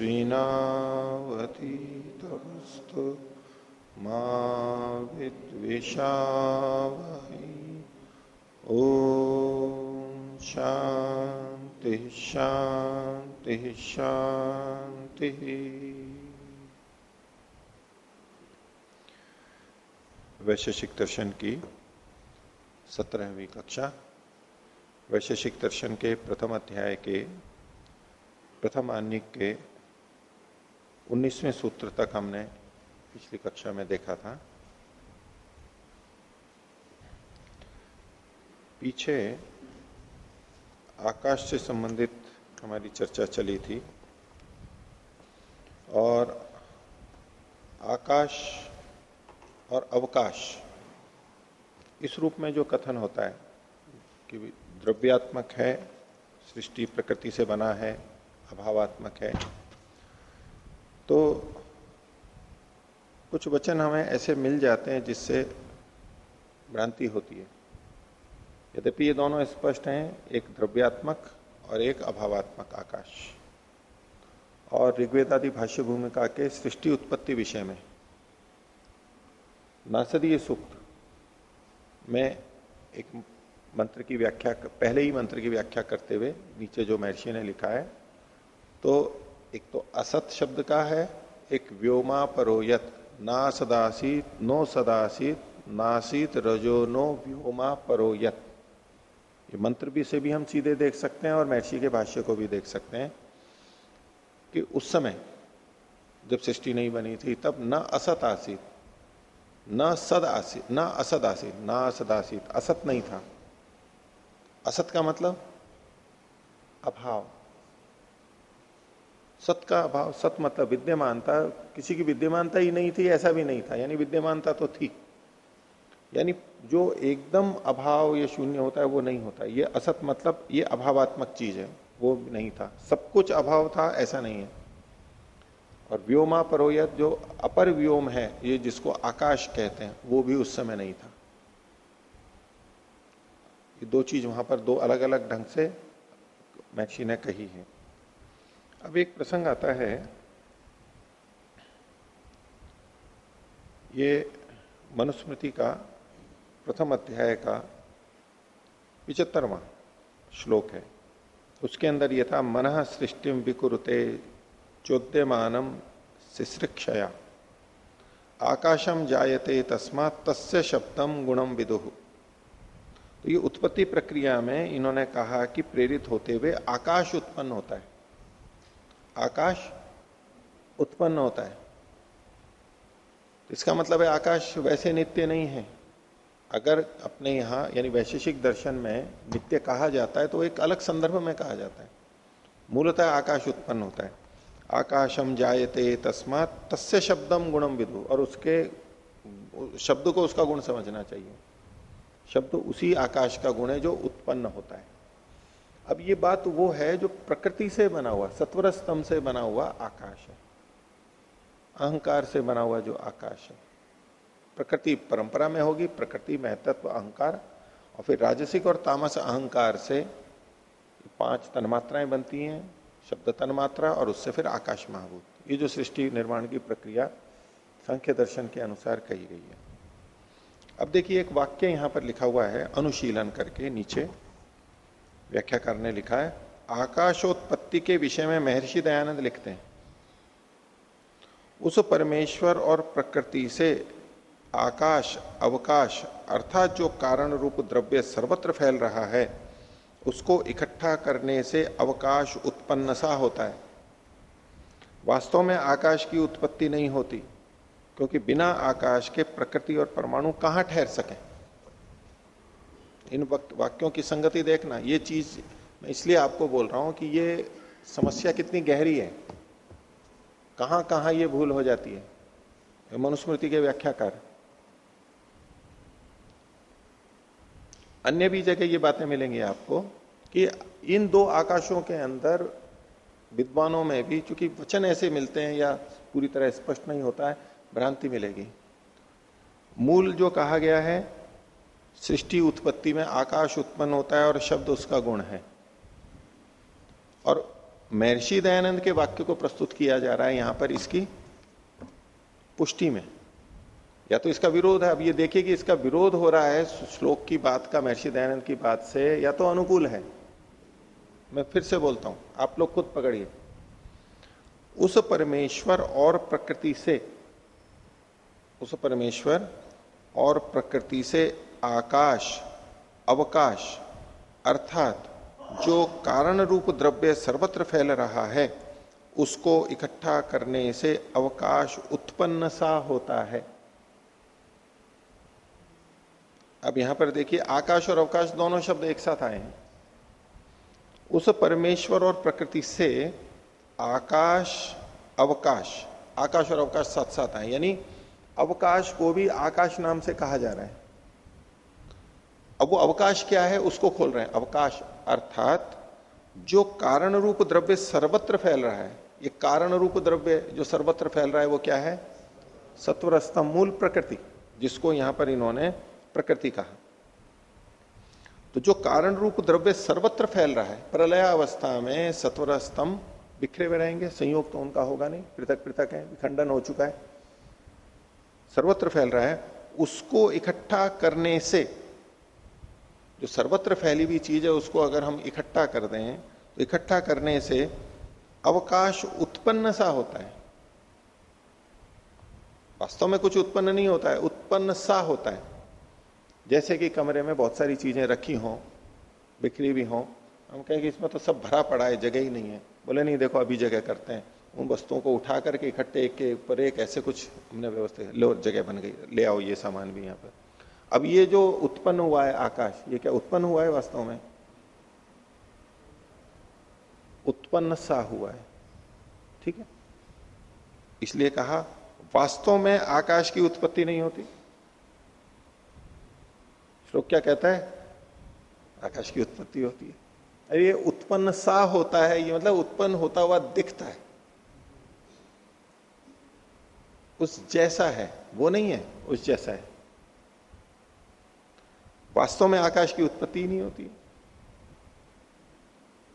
तेजस्विनावतीतमस्तु मा विद्विषावहै ॐ शान्ति शान्ति, शान्तिः। वैशेषिक दर्शन की सत्रहवीं कक्षा। वैशेषिक दर्शन के प्रथम अध्याय के प्रथम आनिक के उन्नीसवें सूत्र तक हमने पिछली कक्षा में देखा था। पीछे आकाश से संबंधित हमारी चर्चा चली थी और आकाश और अवकाश, इस रूप में जो कथन होता है कि द्रव्यात्मक है, सृष्टि प्रकृति से बना है, अभावात्मक है तो कुछ वचन हमें ऐसे मिल जाते हैं जिससे भ्रांति होती है। यद्यपि ये दोनों स्पष्ट हैं, एक द्रव्यात्मक और एक अभावात्मक आकाश। और ऋग्वेदादि भाष्य भूमिका के सृष्टि उत्पत्ति विषय में नासदीय सूक्त में एक मंत्र की व्याख्या, पहले ही मंत्र की व्याख्या करते हुए नीचे जो महर्षि ने लिखा है तो एक तो असत शब्द का है, एक व्योमा परोयत, ना सदासीत, नो सदासीत, नासीत रजो नो व्योमा परोयत। ये मंत्र भी से भी हम सीधे देख सकते हैं और महर्षि के भाष्य को भी देख सकते हैं कि उस समय जब सृष्टि नहीं बनी थी, तब न असत आसित, न सद आसित, न असद आसित, न असद आसित असत नहीं था। असत का मतलब अभाव। सत का अभाव, सत मतलब विद्यमानता, किसी की विद्यमानता ही नहीं थी, ऐसा भी नहीं था, यानी विद्यमानता तो थी। यानी जो एकदम अभाव या शून्य होता है, वो नहीं होता। ये असत मतलब ये अभावात्मक चीज़ है, वो नहीं था। सब कुछ अभाव था, ऐसा नहीं है। और व्योमा परोयत जो अपर व्योम है, ये जिसको आकाश कहते हैं, वो भी उस समय नहीं था। ये दो चीज़ वहाँ पर दो अलग अलग ढंग से मैक्सी ने कही है। अब एक प्रसंग आता है। ये मनुस्मृति का प्रथम अध्याय का पिचहत्तरवा श्लोक है। उसके अंदर यह था मन सृष्टि विकुरुते चोद्यमानम शिश्रिक्षया आकाशम जायते तस्मात तस्य शब्दम गुणम विदुह तो ये उत्पत्ति प्रक्रिया में इन्होंने कहा कि प्रेरित होते हुए आकाश उत्पन्न होता है। आकाश उत्पन्न होता है। इसका मतलब है आकाश वैसे नित्य नहीं है। अगर अपने यहाँ, यानी वैशेषिक दर्शन में नित्य कहा जाता है तो एक अलग संदर्भ में कहा जाता है। मूलतः आकाश उत्पन्न होता है। आकाशम जायते तस्मात, तस्य शब्दम गुणम विदु। और उसके, शब्द को उसका गुण समझना चाहिए। शब्द उसी आकाश का गुण है जो उत्पन्न होता है। अब ये बात वो है जो प्रकृति से बना हुआ सत्वर स्तंभ से बना हुआ आकाश है। अहंकार से बना हुआ जो आकाश है। प्रकृति परंपरा में होगी, प्रकृति महत्व अहंकार, और फिर राजसिक और तामस अहंकार से पाँच तन्मात्राएँ बनती हैं, शब्द तन्मात्रा और उससे फिर आकाश महाभूत। ये जो सृष्टि निर्माण की प्रक्रिया संख्य दर्शन के अनुसार कही गई है। अब देखिए एक वाक्य यहाँ पर लिखा हुआ है, अनुशीलन करके नीचे। व्याख्याकार ने लिखा है, आकाशोत्पत्ति के विषय में महर्षि दयानंद लिखते हैं। उस परमेश्वर और प्रकृति से आकाश, अवकाश अर्थात जो कारण रूप द्रव्य सर्वत्र फैल रहा है, उसको इकट्ठा करने से अवकाश उत्पन्न सा होता है। वास्तव में आकाश की उत्पत्ति नहीं होती, क्योंकि बिना आकाश के प्रकृति और परमाणु कहाँ ठहर सके? इन वाक्यों की संगति देखना, ये चीज़ मैं इसलिए आपको बोल रहा हूँ कि ये समस्या कितनी गहरी है। कहाँ कहाँ ये भूल हो जाती है? मनुस्मृति के व्याख्याकार। अन्य भी जगह ये बातें मिलेंगी आपको कि इन दो आकाशों के अंदर विद्वानों में भी, चूँकि वचन ऐसे मिलते हैं या पूरी तरह स्पष्ट नहीं होता है, भ्रांति मिलेगी। मूल जो कहा गया है सृष्टि उत्पत्ति में आकाश उत्पन्न होता है और शब्द उसका गुण है। और महर्षि दयानंद के वाक्य को प्रस्तुत किया जा रहा है यहाँ पर इसकी पुष्टि में। या तो इसका विरोध है। अब ये देखिए कि इसका विरोध हो रहा है श्लोक की बात का, महर्षि दयानंद की बात से, या तो अनुकूल है। मैं फिर से बोलता हूँ। आप लोग खुद पकड़िए। उस परमेश्वर और प्रकृति से, उस परमेश्वर और प्रकृति से आकाश, अवकाश, अर्थात जो कारण रूप द्रव्य सर्वत्र फैल रहा है, उसको इकट्ठा करने से अवकाश उत्पन्न सा होता है। अब यहाँ पर देखिए, आकाश और अवकाश दोनों शब्द एक साथ आए हैं। उस परमेश्वर और प्रकृति से आकाश, अवकाश, आकाश और अवकाश साथ साथ आए। यानी अवकाश को भी आकाश नाम से कहा जा रहा है। अब वो अवकाश क्या है, उसको खोल रहे हैं। अवकाश अर्थात जो कारण रूप द्रव्य सर्वत्र फैल रहा है, ये कारण रूप द्रव्य जो सर्वत्र फैल रहा है वो क्या है? सत्वर स्तंभ मूल प्रकृति, जिसको यहाँ पर इन्होंने प्रकृति कहा। तो जो कारण रूप द्रव्य सर्वत्र फैल रहा है, प्रलय अवस्था में सत्वर स्तंभ बिखरे हुए रहेंगे, संयोग तो उनका होगा नहीं, पृथक पृथक है, विखंडन हो चुका है। सर्वत्र फैल रहा है, उसको इकट्ठा करने से जो सर्वत्र फैली हुई चीज़ है, उसको अगर हम इकट्ठा कर दें तो इकट्ठा करने से अवकाश उत्पन्न सा होता है। वास्तव में कुछ उत्पन्न नहीं होता है, उत्पन्न सा होता है। जैसे कि कमरे में बहुत सारी चीज़ें रखी हों, बिखरी भी हों, हम कहें कि इसमें तो सब भरा पड़ा है, जगह ही नहीं है। बोले, नहीं, देखो, अभी जगह करते हैं। उन वस्तुओं को उठा करके इकट्ठे एक के ऊपर एक, ऐसे कुछ हमने व्यवस्था लो, जगह बन गई, ले आओ, ये सामान भी यहाँ पर। अब ये जो उत्पन्न हुआ है आकाश, ये क्या उत्पन्न हुआ है वास्तव में? उत्पन्न सा हुआ है। ठीक है? इसलिए कहा, वास्तव में आकाश की उत्पत्ति नहीं होती। श्लोक क्या कहता है? आकाश की उत्पत्ति होती है। अरे ये उत्पन्न सा होता है, ये मतलब उत्पन्न होता हुआ दिखता है। उस जैसा है, वो नहीं है, उस जैसा है। वास्तव में आकाश की उत्पत्ति नहीं होती।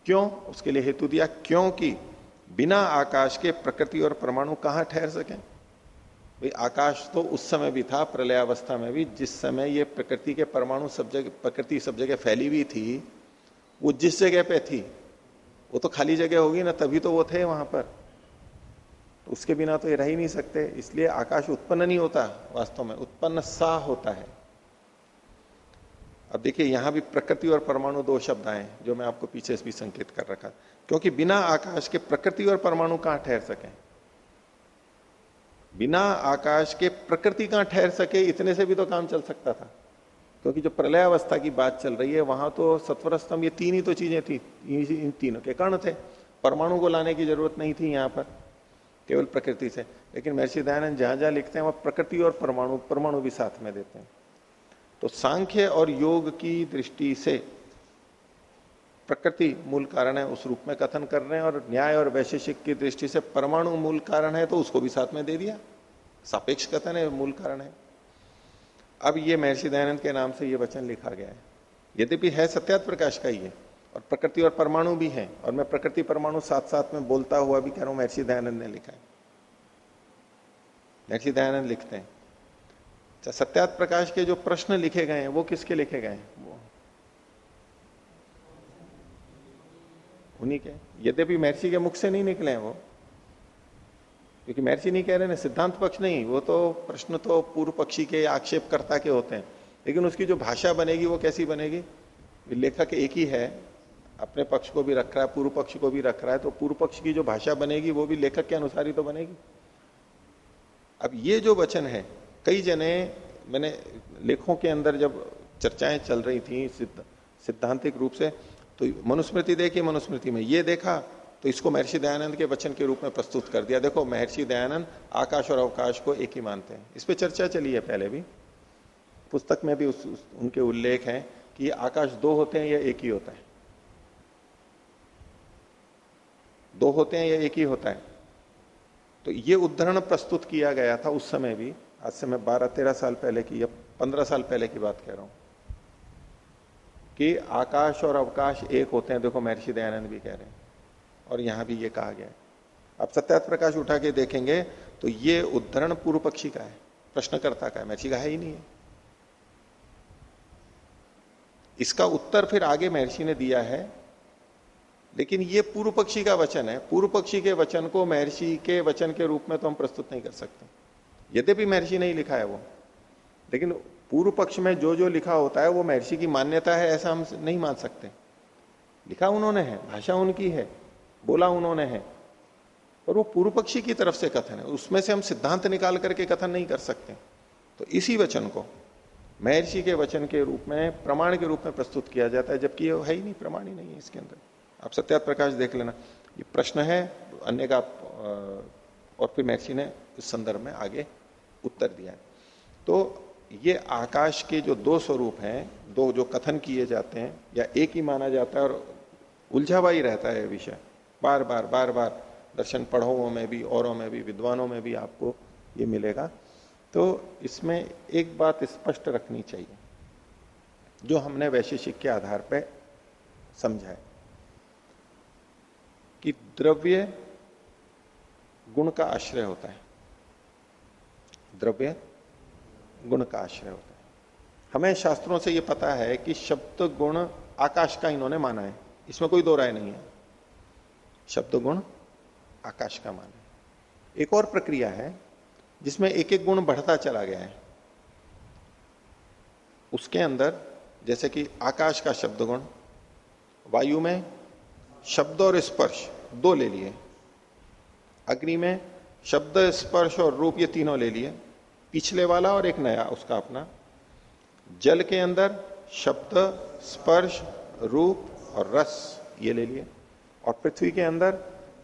क्यों? उसके लिए हेतु दिया, क्योंकि बिना आकाश के प्रकृति और परमाणु कहाँ ठहर सकें? भाई, आकाश तो उस समय भी था, प्रलयावस्था में भी, जिस समय ये प्रकृति के परमाणु सब जगह, प्रकृति सब जगह फैली हुई थी, वो जिस जगह पे थी, वो तो खाली जगह होगी ना, तभी तो वो थे वहाँ पर। तो उसके बिना तो ये रह ही नहीं सकते, इसलिए आकाश उत्पन्न नहीं होता, वास्तव में उत्पन्न सा होता है। अब देखिए, यहाँ भी प्रकृति और परमाणु दो शब्द आए जो मैं आपको पीछे भी संकेत कर रखा। क्योंकि बिना आकाश के प्रकृति और परमाणु कहाँ ठहर सके? बिना आकाश के प्रकृति कहाँ ठहर सके? इतने से भी तो काम चल सकता था। क्योंकि जो प्रलय अवस्था की बात चल रही है, वहाँ तो सत्वर स्तंभ ये तीन ही तो चीज़ें थी, इन तीनों के कर्ण थे। परमाणु को लाने की ज़रूरत नहीं थी यहाँ पर, केवल प्रकृति से। लेकिन महर्षि दयानंद जहाँ जहाँ लिखते हैं, वह प्रकृति और परमाणु परमाणु भी साथ में देते हैं। तो सांख्य और योग की दृष्टि से प्रकृति मूल कारण है, उस रूप में कथन कर रहे हैं और न्याय और वैशेषिक की दृष्टि से परमाणु मूल कारण है तो उसको भी साथ में दे दिया। सापेक्ष कथन है, मूल कारण है। अब ये महर्षि दयानंद के नाम से ये वचन लिखा गया है। यद्यपि है सत्यात प्रकाश का ये और प्रकृति और परमाणु भी है, और मैं प्रकृति परमाणु साथ साथ में बोलता हुआ भी कह रहा हूँ, महर्षि दयानंद ने लिखा है। महर्षि दयानंद लिखते हैं अच्छा सत्यात प्रकाश के जो प्रश्न लिखे गए हैं, वो किसके लिखे गए वो। उन्हीं के। यद्यपि महर्षि के मुख से नहीं निकले हैं वो। क्योंकि महर्षि नहीं कह रहे, ना सिद्धांत पक्ष नहीं, वो तो प्रश्न तो पूर्व पक्षी के आक्षेपकर्ता के होते हैं। लेकिन उसकी जो भाषा बनेगी, वो कैसी बनेगी? लेखक एक ही है, अपने पक्ष को भी रख रहा है, पूर्व पक्ष को भी रख रहा है तो पूर्व पक्ष की जो भाषा बनेगी, वो भी लेखक के अनुसार ही तो बनेगी। अब ये जो वचन है कई जने मैंने लेखों के अंदर जब चर्चाएँ चल रही थी सिद्धांतिक रूप से तो मनुस्मृति देखी मनुस्मृति में ये देखा तो इसको महर्षि दयानंद के वचन के रूप में प्रस्तुत कर दिया। देखो महर्षि दयानंद आकाश और अवकाश को एक ही मानते हैं। इस पर चर्चा चली है पहले भी। पुस्तक में भी उस, उस उनके उल्लेख है कि आकाश दो होते हैं या एक ही होता है। दो होते हैं या एक ही होता है। तो ये उदाहरण प्रस्तुत किया गया था उस समय भी। आज से मैं बारह, तेरह साल पहले की या पंद्रह साल पहले की बात कह रहा हूँ कि आकाश और अवकाश एक होते हैं। देखो महर्षि दयानंद भी कह रहे हैं और यहाँ भी ये कहा गया है। आप सत्यात प्रकाश उठा के देखेंगे तो ये उद्धरण पूर्व पक्षी का है, प्रश्नकर्ता का है। महर्षि का है ही नहीं है। इसका उत्तर फिर आगे महर्षि ने दिया है, लेकिन ये पूर्व पक्षी का वचन है। पूर्व पक्षी के वचन को महर्षि के वचन के रूप में तो हम प्रस्तुत नहीं कर सकते। यद्यपि महर्षि नहीं लिखा है वो। लेकिन पूर्व पक्ष में जो जो लिखा होता है, वो महर्षि की मान्यता है, ऐसा हम नहीं मान सकते। लिखा उन्होंने है, भाषा उनकी है, बोला उन्होंने है। और वो पूर्व पक्षी की तरफ़ से कथन है। उसमें से हम सिद्धांत निकाल करके कथन नहीं कर सकते। तो इसी वचन को महर्षि के वचन के रूप में, प्रमाण के रूप में प्रस्तुत किया जाता है, जबकि ये है ही नहीं, प्रमाण ही नहीं है इसके अंदर। आप सत्यात प्रकाश देख लेना। ये प्रश्न है, अन्य का और फिर महर्षि ने इस संदर्भ में आगे उत्तर दिया है। तो ये आकाश के जो दो स्वरूप हैं, दो जो कथन किए जाते हैं, या एक ही माना जाता है और उलझा हुआ ही रहता है विषय। बार बार बार बार दर्शन पढ़ो में भी, औरों में भी, विद्वानों में भी आपको ये मिलेगा। तो इसमें एक बात स्पष्ट रखनी चाहिए, जो हमने वैशेषिक के आधार पर समझा है, कि द्रव्य गुण का आश्रय होता है। द्रव्य गुण का आश्रय होता है। हमें शास्त्रों से यह पता है कि शब्द गुण आकाश का इन्होंने माना है। इसमें कोई दो राय नहीं है। शब्द गुण आकाश का माना है। एक और प्रक्रिया है, जिसमें एक एक गुण बढ़ता चला गया है। उसके अंदर, जैसे कि आकाश का शब्द गुण, वायु में शब्द और स्पर्श दो ले लिए। अग्नि में शब्द, स्पर्श और रूप ये तीनों ले लिए। पिछले वाला और एक नया, उसका अपना। जल के अंदर शब्द, स्पर्श, रूप और रस, ये ले लिए। और पृथ्वी के अंदर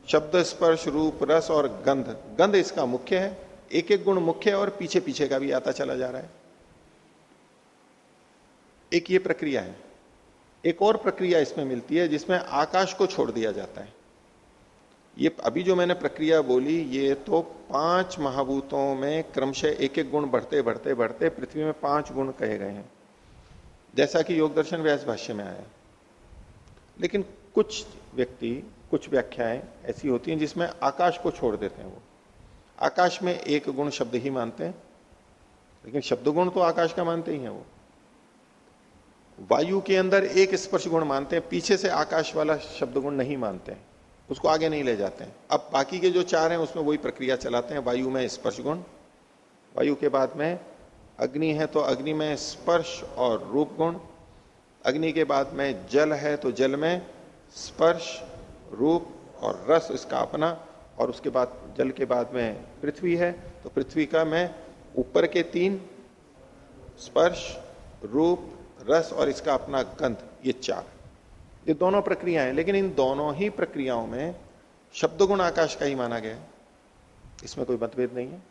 शब्द, स्पर्श, रूप, रस और गंध। गंध इसका मुख्य है। एक एक गुण मुख्य है और पीछे पीछे का भी आता चला जा रहा है। एक ये प्रक्रिया है। एक और प्रक्रिया इसमें मिलती है जिसमें आकाश को छोड़ दिया जाता है। ये अभी जो मैंने प्रक्रिया बोली, ये तो पाँच महाभूतों में क्रमशः एक एक गुण बढ़ते बढ़ते बढ़ते पृथ्वी में पाँच गुण कहे गए हैं। जैसा कि योग दर्शन व्यास भाष्य में आया। लेकिन कुछ व्यक्ति, कुछ व्याख्याएँ ऐसी होती हैं जिसमें आकाश को छोड़ देते हैं वो। आकाश में एक गुण शब्द ही मानते हैं, लेकिन शब्द गुण तो आकाश का मानते ही हैं वो। वायु के अंदर एक स्पर्श गुण मानते हैं, पीछे से आकाश वाला शब्द गुण नहीं मानते हैं। उसको आगे नहीं ले जाते हैं। अब बाकी के जो चार हैं, उसमें वही प्रक्रिया चलाते हैं। वायु में स्पर्श गुण, वायु के बाद में अग्नि है तो अग्नि में स्पर्श और रूप गुण, अग्नि के बाद में जल है तो जल में स्पर्श, रूप और रस इसका अपना, और उसके बाद, जल के बाद में पृथ्वी है तो पृथ्वी का मैं ऊपर के तीन, स्पर्श, रूप, रस और इसका अपना गंध, ये चार। ये दोनों प्रक्रिया है, लेकिन इन दोनों ही प्रक्रियाओं में शब्द गुण आकाश का ही माना गया है। इसमें कोई मतभेद नहीं है।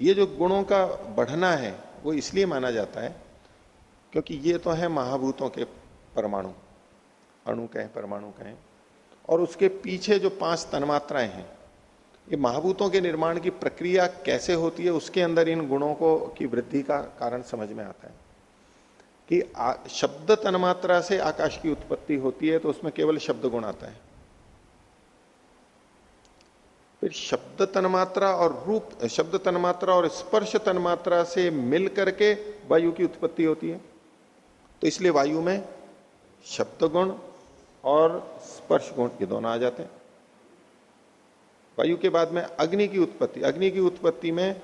ये जो गुणों का बढ़ना है, वो इसलिए माना जाता है क्योंकि ये तो है महाभूतों के परमाणु, अणु कहें, परमाणु कहें, और उसके पीछे जो पाँच तन्मात्राएँ हैं, ये महाभूतों के निर्माण की प्रक्रिया कैसे होती है, उसके अंदर इन गुणों को, की वृद्धि का कारण समझ में आता है। कि शब्द तन्मात्रा से आकाश की उत्पत्ति होती है तो उसमें केवल शब्द गुण आता है। फिर शब्द तन्मात्रा और रूप, शब्द तन्मात्रा और स्पर्श तन्मात्रा से मिल करके वायु की उत्पत्ति होती है। तो इसलिए वायु में शब्द गुण और स्पर्श गुण, ये दोनों आ जाते हैं। वायु के बाद में अग्नि की उत्पत्ति, अग्नि की उत्पत्ति में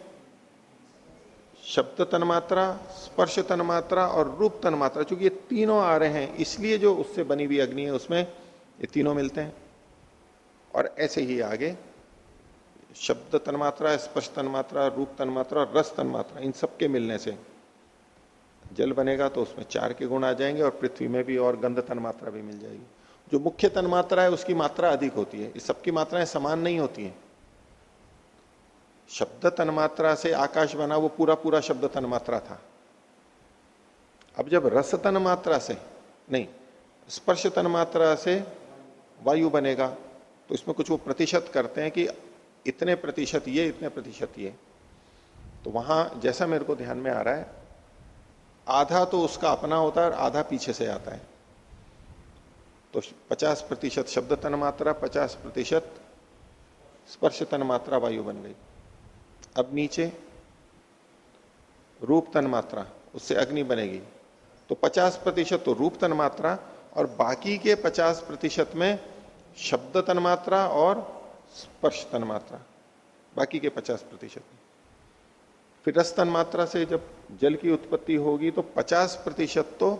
शब्द तन्मात्रा स्पर्श तन्मात्रा और रूप तन्मात्रा चूँकि ये तीनों आ रहे हैं, इसलिए जो उससे बनी हुई अग्नि है, उसमें ये तीनों मिलते हैं। और ऐसे ही आगे शब्द तन्मात्रा स्पर्श तन्मात्रा रूप तन्मात्रा और रस तन्मात्रा इन सबके मिलने से जल बनेगा तो उसमें चार के गुण आ जाएँगे और पृथ्वी में भी और गंध तन्मात्रा भी मिल जाएगी। जो मुख्य तन मात्रा है, उसकी मात्रा अधिक होती है। इस सबकी मात्राएँ समान नहीं होती हैं। शब्द तन्मात्रा से आकाश बना, वो पूरा पूरा शब्द तन्मात्रा था। अब जब रस तन्मात्रा से, नहीं स्पर्श तन्मात्रा से वायु बनेगा तो इसमें कुछ वो प्रतिशत करते हैं कि इतने प्रतिशत ये, इतने प्रतिशत ये। तो वहाँ जैसा मेरे को ध्यान में आ रहा है, आधा तो उसका अपना होता है और आधा पीछे से आता है। तो 50 प्रतिशत शब्द तन मात्रा 50 प्रतिशत स्पर्श तन मात्रा वायु बन गई। अब नीचे रूप तन मात्रा, उससे अग्नि बनेगी। तो 50 प्रतिशत तो रूप तन मात्रा और बाकी के 50 प्रतिशत में शब्द तन मात्रा और स्पर्श तन मात्रा, बाकी के 50 प्रतिशत फिर रस तन मात्रा से जब जल की उत्पत्ति होगी तो 50 प्रतिशत तो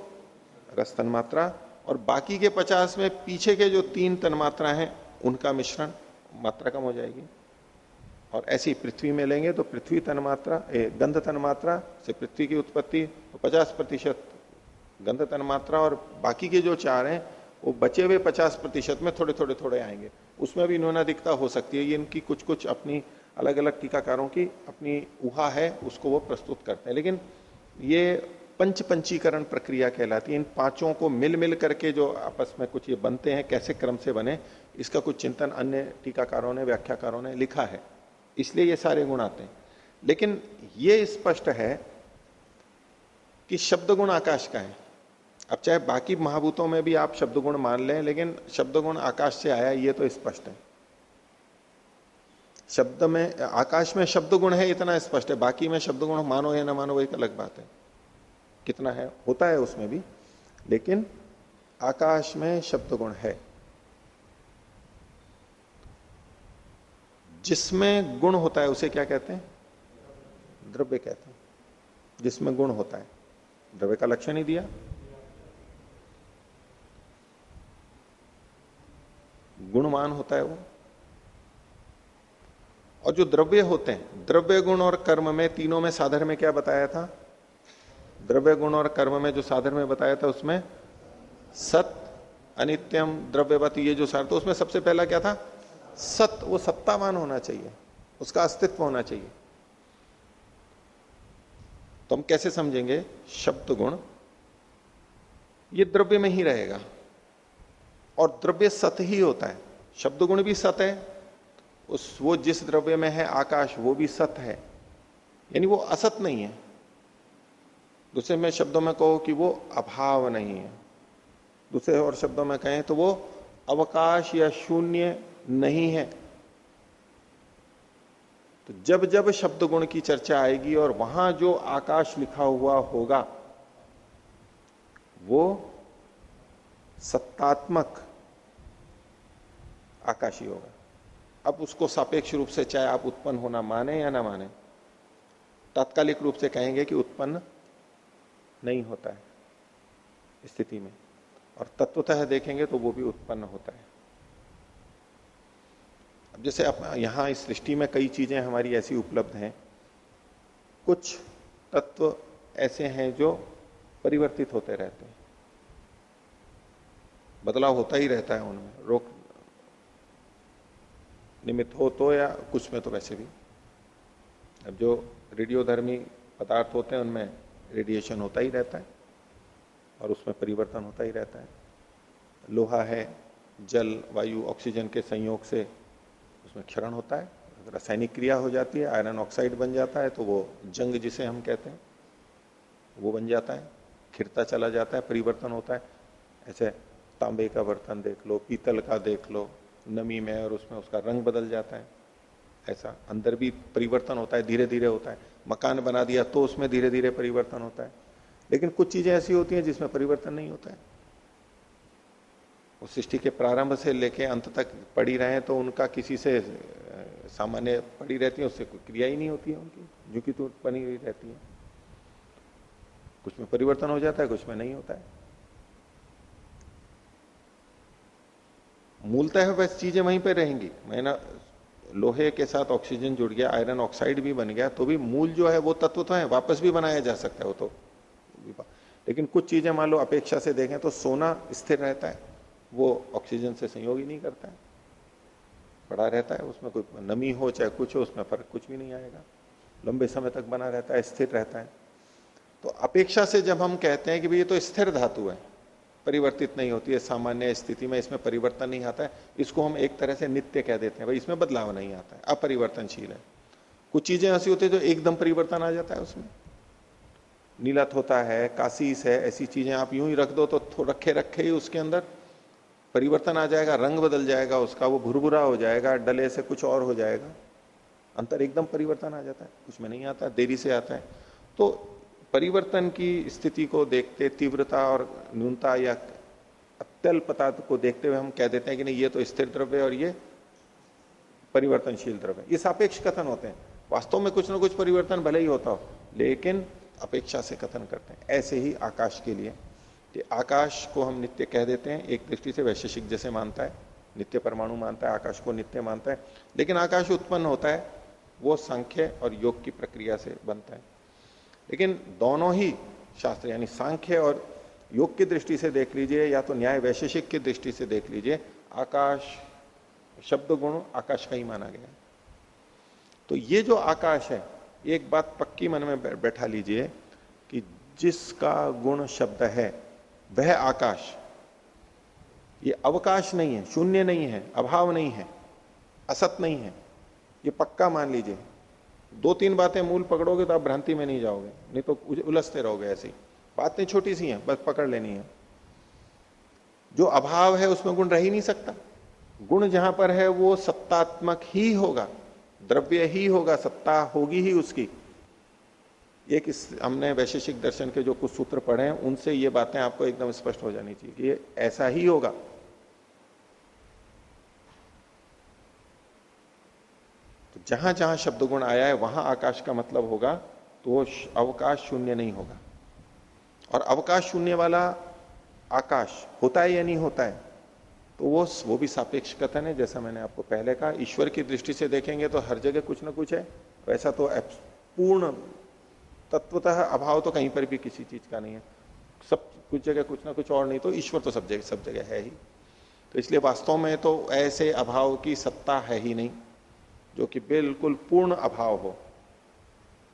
रस तन मात्रा और बाकी के 50 में पीछे के जो तीन तन मात्रा है, उनका मिश्रण मात्रा कम हो जाएगी। और ऐसी पृथ्वी में लेंगे तो पृथ्वी तन मात्रा गंध तन मात्रा से पृथ्वी की उत्पत्ति तो पचास प्रतिशत गंध तन मात्रा और बाकी के जो चार हैं, वो बचे हुए पचास प्रतिशत में थोड़े थोड़े थोड़े आएँगे। उसमें भी इन्होंने अधिकता हो सकती है, ये इनकी कुछ कुछ अपनी अलग अलग टीकाकारों की अपनी उहा है, उसको वो प्रस्तुत करते हैं। लेकिन ये पंच पंचीकरण प्रक्रिया कहलाती है। इन पाँचों को मिल मिल करके जो आपस में कुछ ये बनते हैं, कैसे क्रम से बने, इसका कुछ चिंतन अन्य टीकाकारों ने, व्याख्याकारों ने लिखा है। इसलिए ये सारे गुण आते हैं। लेकिन ये स्पष्ट है कि शब्द गुण आकाश का है। अब चाहे बाकी महाभूतों में भी आप शब्द गुण मान लें, लेकिन शब्द गुण आकाश से आया, ये तो स्पष्ट है। शब्द में, आकाश में शब्द गुण है, इतना स्पष्ट है। बाकी में शब्द गुण मानो या ना मानो एक अलग बात है। कितना है, होता है उसमें भी। लेकिन आकाश में शब्द गुण है। जिसमें गुण होता है, उसे क्या कहते हैं? द्रव्य कहते हैं। जिसमें गुण होता है। द्रव्य का लक्षण ही दिया। गुणवान होता है वो। और जो द्रव्य होते हैं, द्रव्य गुण और कर्म में, तीनों में साधर में क्या बताया था? द्रव्य गुण और कर्म में जो साधन में बताया था, उसमें सत अनित्यम द्रव्यवत, ये जो सार तो उसमें सबसे पहला क्या था? सत, वो सत्तावान होना चाहिए, उसका अस्तित्व होना चाहिए। तो हम कैसे समझेंगे? शब्द गुण, ये द्रव्य में ही रहेगा। और द्रव्य सत ही होता है। शब्द गुण भी सत है, उस, वो जिस द्रव्य में है, आकाश, वो भी सत है। यानी वो असत नहीं है। दूसरे में शब्दों में कहो कि वो अभाव नहीं है। दूसरे और शब्दों में कहें तो वो अवकाश या शून्य नहीं है। तो जब जब शब्द गुण की चर्चा आएगी और वहाँ जो आकाश लिखा हुआ होगा, वो सत्तात्मक आकाशी होगा। अब उसको सापेक्ष रूप से चाहे आप उत्पन्न होना माने या ना माने, तात्कालिक रूप से कहेंगे कि उत्पन्न नहीं होता है स्थिति में। और तत्वतः देखेंगे तो वो भी उत्पन्न होता है। जैसे अब यहाँ इस सृष्टि में कई चीज़ें हमारी ऐसी उपलब्ध हैं। कुछ तत्व ऐसे हैं जो परिवर्तित होते रहते हैं। बदलाव होता ही रहता है उनमें। रोक निमित्त हो तो या कुछ में तो वैसे भी। अब जो रेडियोधर्मी पदार्थ होते हैं, उनमें रेडिएशन होता ही रहता है और उसमें परिवर्तन होता ही रहता है। लोहा है, जल, वायु ऑक्सीजन के संयोग से उसमें क्षरण होता है, रासायनिक क्रिया हो जाती है, आयरन ऑक्साइड बन जाता है तो वो जंग जिसे हम कहते हैं, वो बन जाता है, खिरता चला जाता है, परिवर्तन होता है। ऐसे तांबे का बर्तन देख लो, पीतल का देख लो, नमी में और उसमें उसका रंग बदल जाता है। ऐसा अंदर भी परिवर्तन होता है धीरे धीरे होता है। मकान बना दिया तो उसमें धीरे धीरे परिवर्तन होता है। लेकिन कुछ चीज़ें ऐसी होती हैं जिसमें परिवर्तन नहीं होता है। उस सृष्टि के प्रारंभ से लेके अंत तक पड़ी रहे तो उनका किसी से सामान्य पड़ी रहती है, उससे कोई क्रिया ही नहीं होती है उनकी जो कि तो बनी हुई रहती है। कुछ में परिवर्तन हो जाता है, कुछ में नहीं होता है। मूलतः वैसे चीज़ें वहीं पे रहेंगी। मैं ना, लोहे के साथ ऑक्सीजन जुड़ गया, आयरन ऑक्साइड भी बन गया तो भी मूल जो है वो तत्व तो है, वापस भी बनाया जा सकता है वो तो। लेकिन कुछ चीज़ें मान लो अपेक्षा से देखें तो सोना स्थिर रहता है। वो ऑक्सीजन से संयोग ही नहीं करता है। पड़ा रहता है, उसमें कोई नमी हो, चाहे कुछ हो, उसमें फ़र्क कुछ भी नहीं आएगा। लंबे समय तक बना रहता है, स्थिर रहता है। तो अपेक्षा से जब हम कहते हैं कि भाई ये तो स्थिर धातु है, परिवर्तित नहीं होती है, सामान्य स्थिति में इसमें परिवर्तन नहीं आता है, इसको हम एक तरह से नित्य कह देते हैं, भाई इसमें बदलाव नहीं आता है, अपरिवर्तनशील है। कुछ चीज़ें ऐसी होती है जो एकदम परिवर्तन आ जाता है उसमें। नीलत होता है काशीस है, ऐसी चीज़ें आप यूँ ही रख दो तो रखे रखे ही उसके अंदर। परिवर्तन आ जाएगा, रंग बदल जाएगा, उसका वो भुरभुरा हो जाएगा, डले से कुछ और हो जाएगा। अंतर एकदम परिवर्तन आ जाता है, कुछ में नहीं आता, देरी से आता है। तो परिवर्तन की स्थिति को देखते, तीव्रता और न्यूनता या अत्यल्पता को देखते हुए हम कह देते हैं कि नहीं, ये तो स्थिर द्रव्य और ये परिवर्तनशील द्रव्य ये सापेक्ष कथन होते हैं। वास्तव में कुछ ना कुछ परिवर्तन भले ही होता हो, लेकिन अपेक्षा से कथन करते हैं। ऐसे ही आकाश के लिए। आकाश को हम नित्य कह देते हैं, एक दृष्टि से वैशेषिक जैसे मानता है, नित्य परमाणु मानता है, आकाश को नित्य मानता है, लेकिन आकाश उत्पन्न होता है, वो सांख्य और योग की प्रक्रिया से बनता है। लेकिन दोनों ही शास्त्र, यानी सांख्य और योग की दृष्टि से देख लीजिए, या तो न्याय वैशेषिक की दृष्टि से देख लीजिए, आकाश शब्द गुण आकाश का ही माना गया तो ये जो आकाश है एक बात पक्की मन में बैठा लीजिए कि जिसका गुण शब्द है वह आकाश। ये अवकाश नहीं है, शून्य नहीं है, अभाव नहीं है, असत नहीं है। ये पक्का मान लीजिए। दो तीन बातें मूल पकड़ोगे तो आप भ्रांति में नहीं जाओगे, नहीं तो उलझते रहोगे ऐसे ही। बातें छोटी सी हैं, बस पकड़ लेनी है। जो अभाव है उसमें गुण रह ही नहीं सकता। गुण जहाँ पर है वो सत्तात्मक ही होगा, द्रव्य ही होगा, सत्ता होगी ही उसकी। इस हमने वैशेषिक दर्शन के जो कुछ सूत्र पढ़े हैं, उनसे ये बातें आपको एकदम स्पष्ट हो जानी चाहिए कि ये ऐसा ही होगा। तो जहाँ जहाँ शब्द गुण आया है, वहाँ आकाश का मतलब होगा तो अवकाश शून्य नहीं होगा। और अवकाश शून्य वाला आकाश होता है या नहीं होता है तो वो वो भी सापेक्ष कथन है। जैसा मैंने आपको पहले कहा, ईश्वर की दृष्टि से देखेंगे तो हर जगह कुछ ना कुछ है, वैसा तो पूर्ण तत्वतः अभाव तो कहीं पर भी किसी चीज़ का नहीं है। सब कुछ जगह कुछ ना कुछ और नहीं तो ईश्वर तो सब जगह सब जगह है ही। तो इसलिए वास्तव में तो ऐसे अभाव की सत्ता है ही नहीं, जो कि बिल्कुल पूर्ण अभाव हो।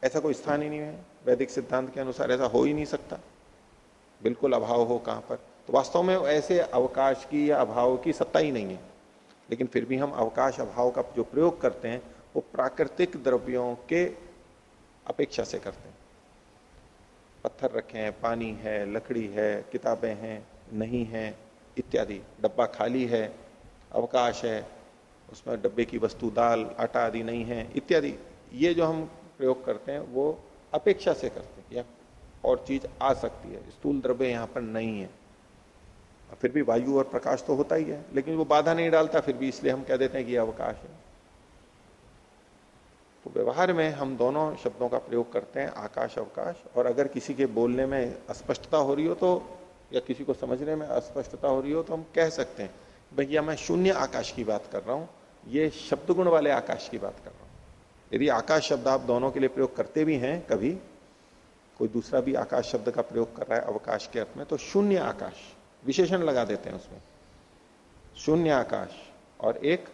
ऐसा कोई स्थान ही नहीं है। वैदिक सिद्धांत के अनुसार ऐसा हो ही नहीं सकता। बिल्कुल अभाव हो कहाँ पर? तो वास्तव में ऐसे अवकाश की या अभाव की सत्ता ही नहीं है। लेकिन फिर भी हम अवकाश, अभाव का जो प्रयोग करते हैं, वो प्राकृतिक द्रव्यों के अपेक्षा से करते हैं। पत्थर रखे हैं, पानी है, लकड़ी है, किताबें हैं, नहीं है, इत्यादि। डब्बा खाली है, अवकाश है, उसमें डब्बे की वस्तु, दाल, आटा आदि नहीं है, इत्यादि। ये जो हम प्रयोग करते हैं, वो अपेक्षा से करते हैं, या और चीज़ आ सकती है। स्थूल द्रव्य यहाँ पर नहीं है। फिर भी वायु और प्रकाश तो होता ही है, लेकिन वो बाधा नहीं डालता, फिर भी इसलिए हम कह देते हैं कि अवकाश है। तो व्यवहार में हम दोनों शब्दों का प्रयोग करते हैं, आकाश, अवकाश। और अगर किसी के बोलने में अस्पष्टता हो रही हो तो या किसी को समझने में अस्पष्टता हो रही हो तो हम कह सकते हैं, भैया, मैं शून्य आकाश की बात कर रहा हूँ, ये शब्द गुण वाले आकाश की बात कर रहा हूँ। यदि आकाश शब्द आप दोनों के लिए प्रयोग करते भी हैं कभी, कोई दूसरा भी आकाश शब्द का प्रयोग कर रहा है अवकाश के अर्थ में तो शून्य आकाश, विशेषण लगा देते हैं उसमें। शून्य आकाश और एक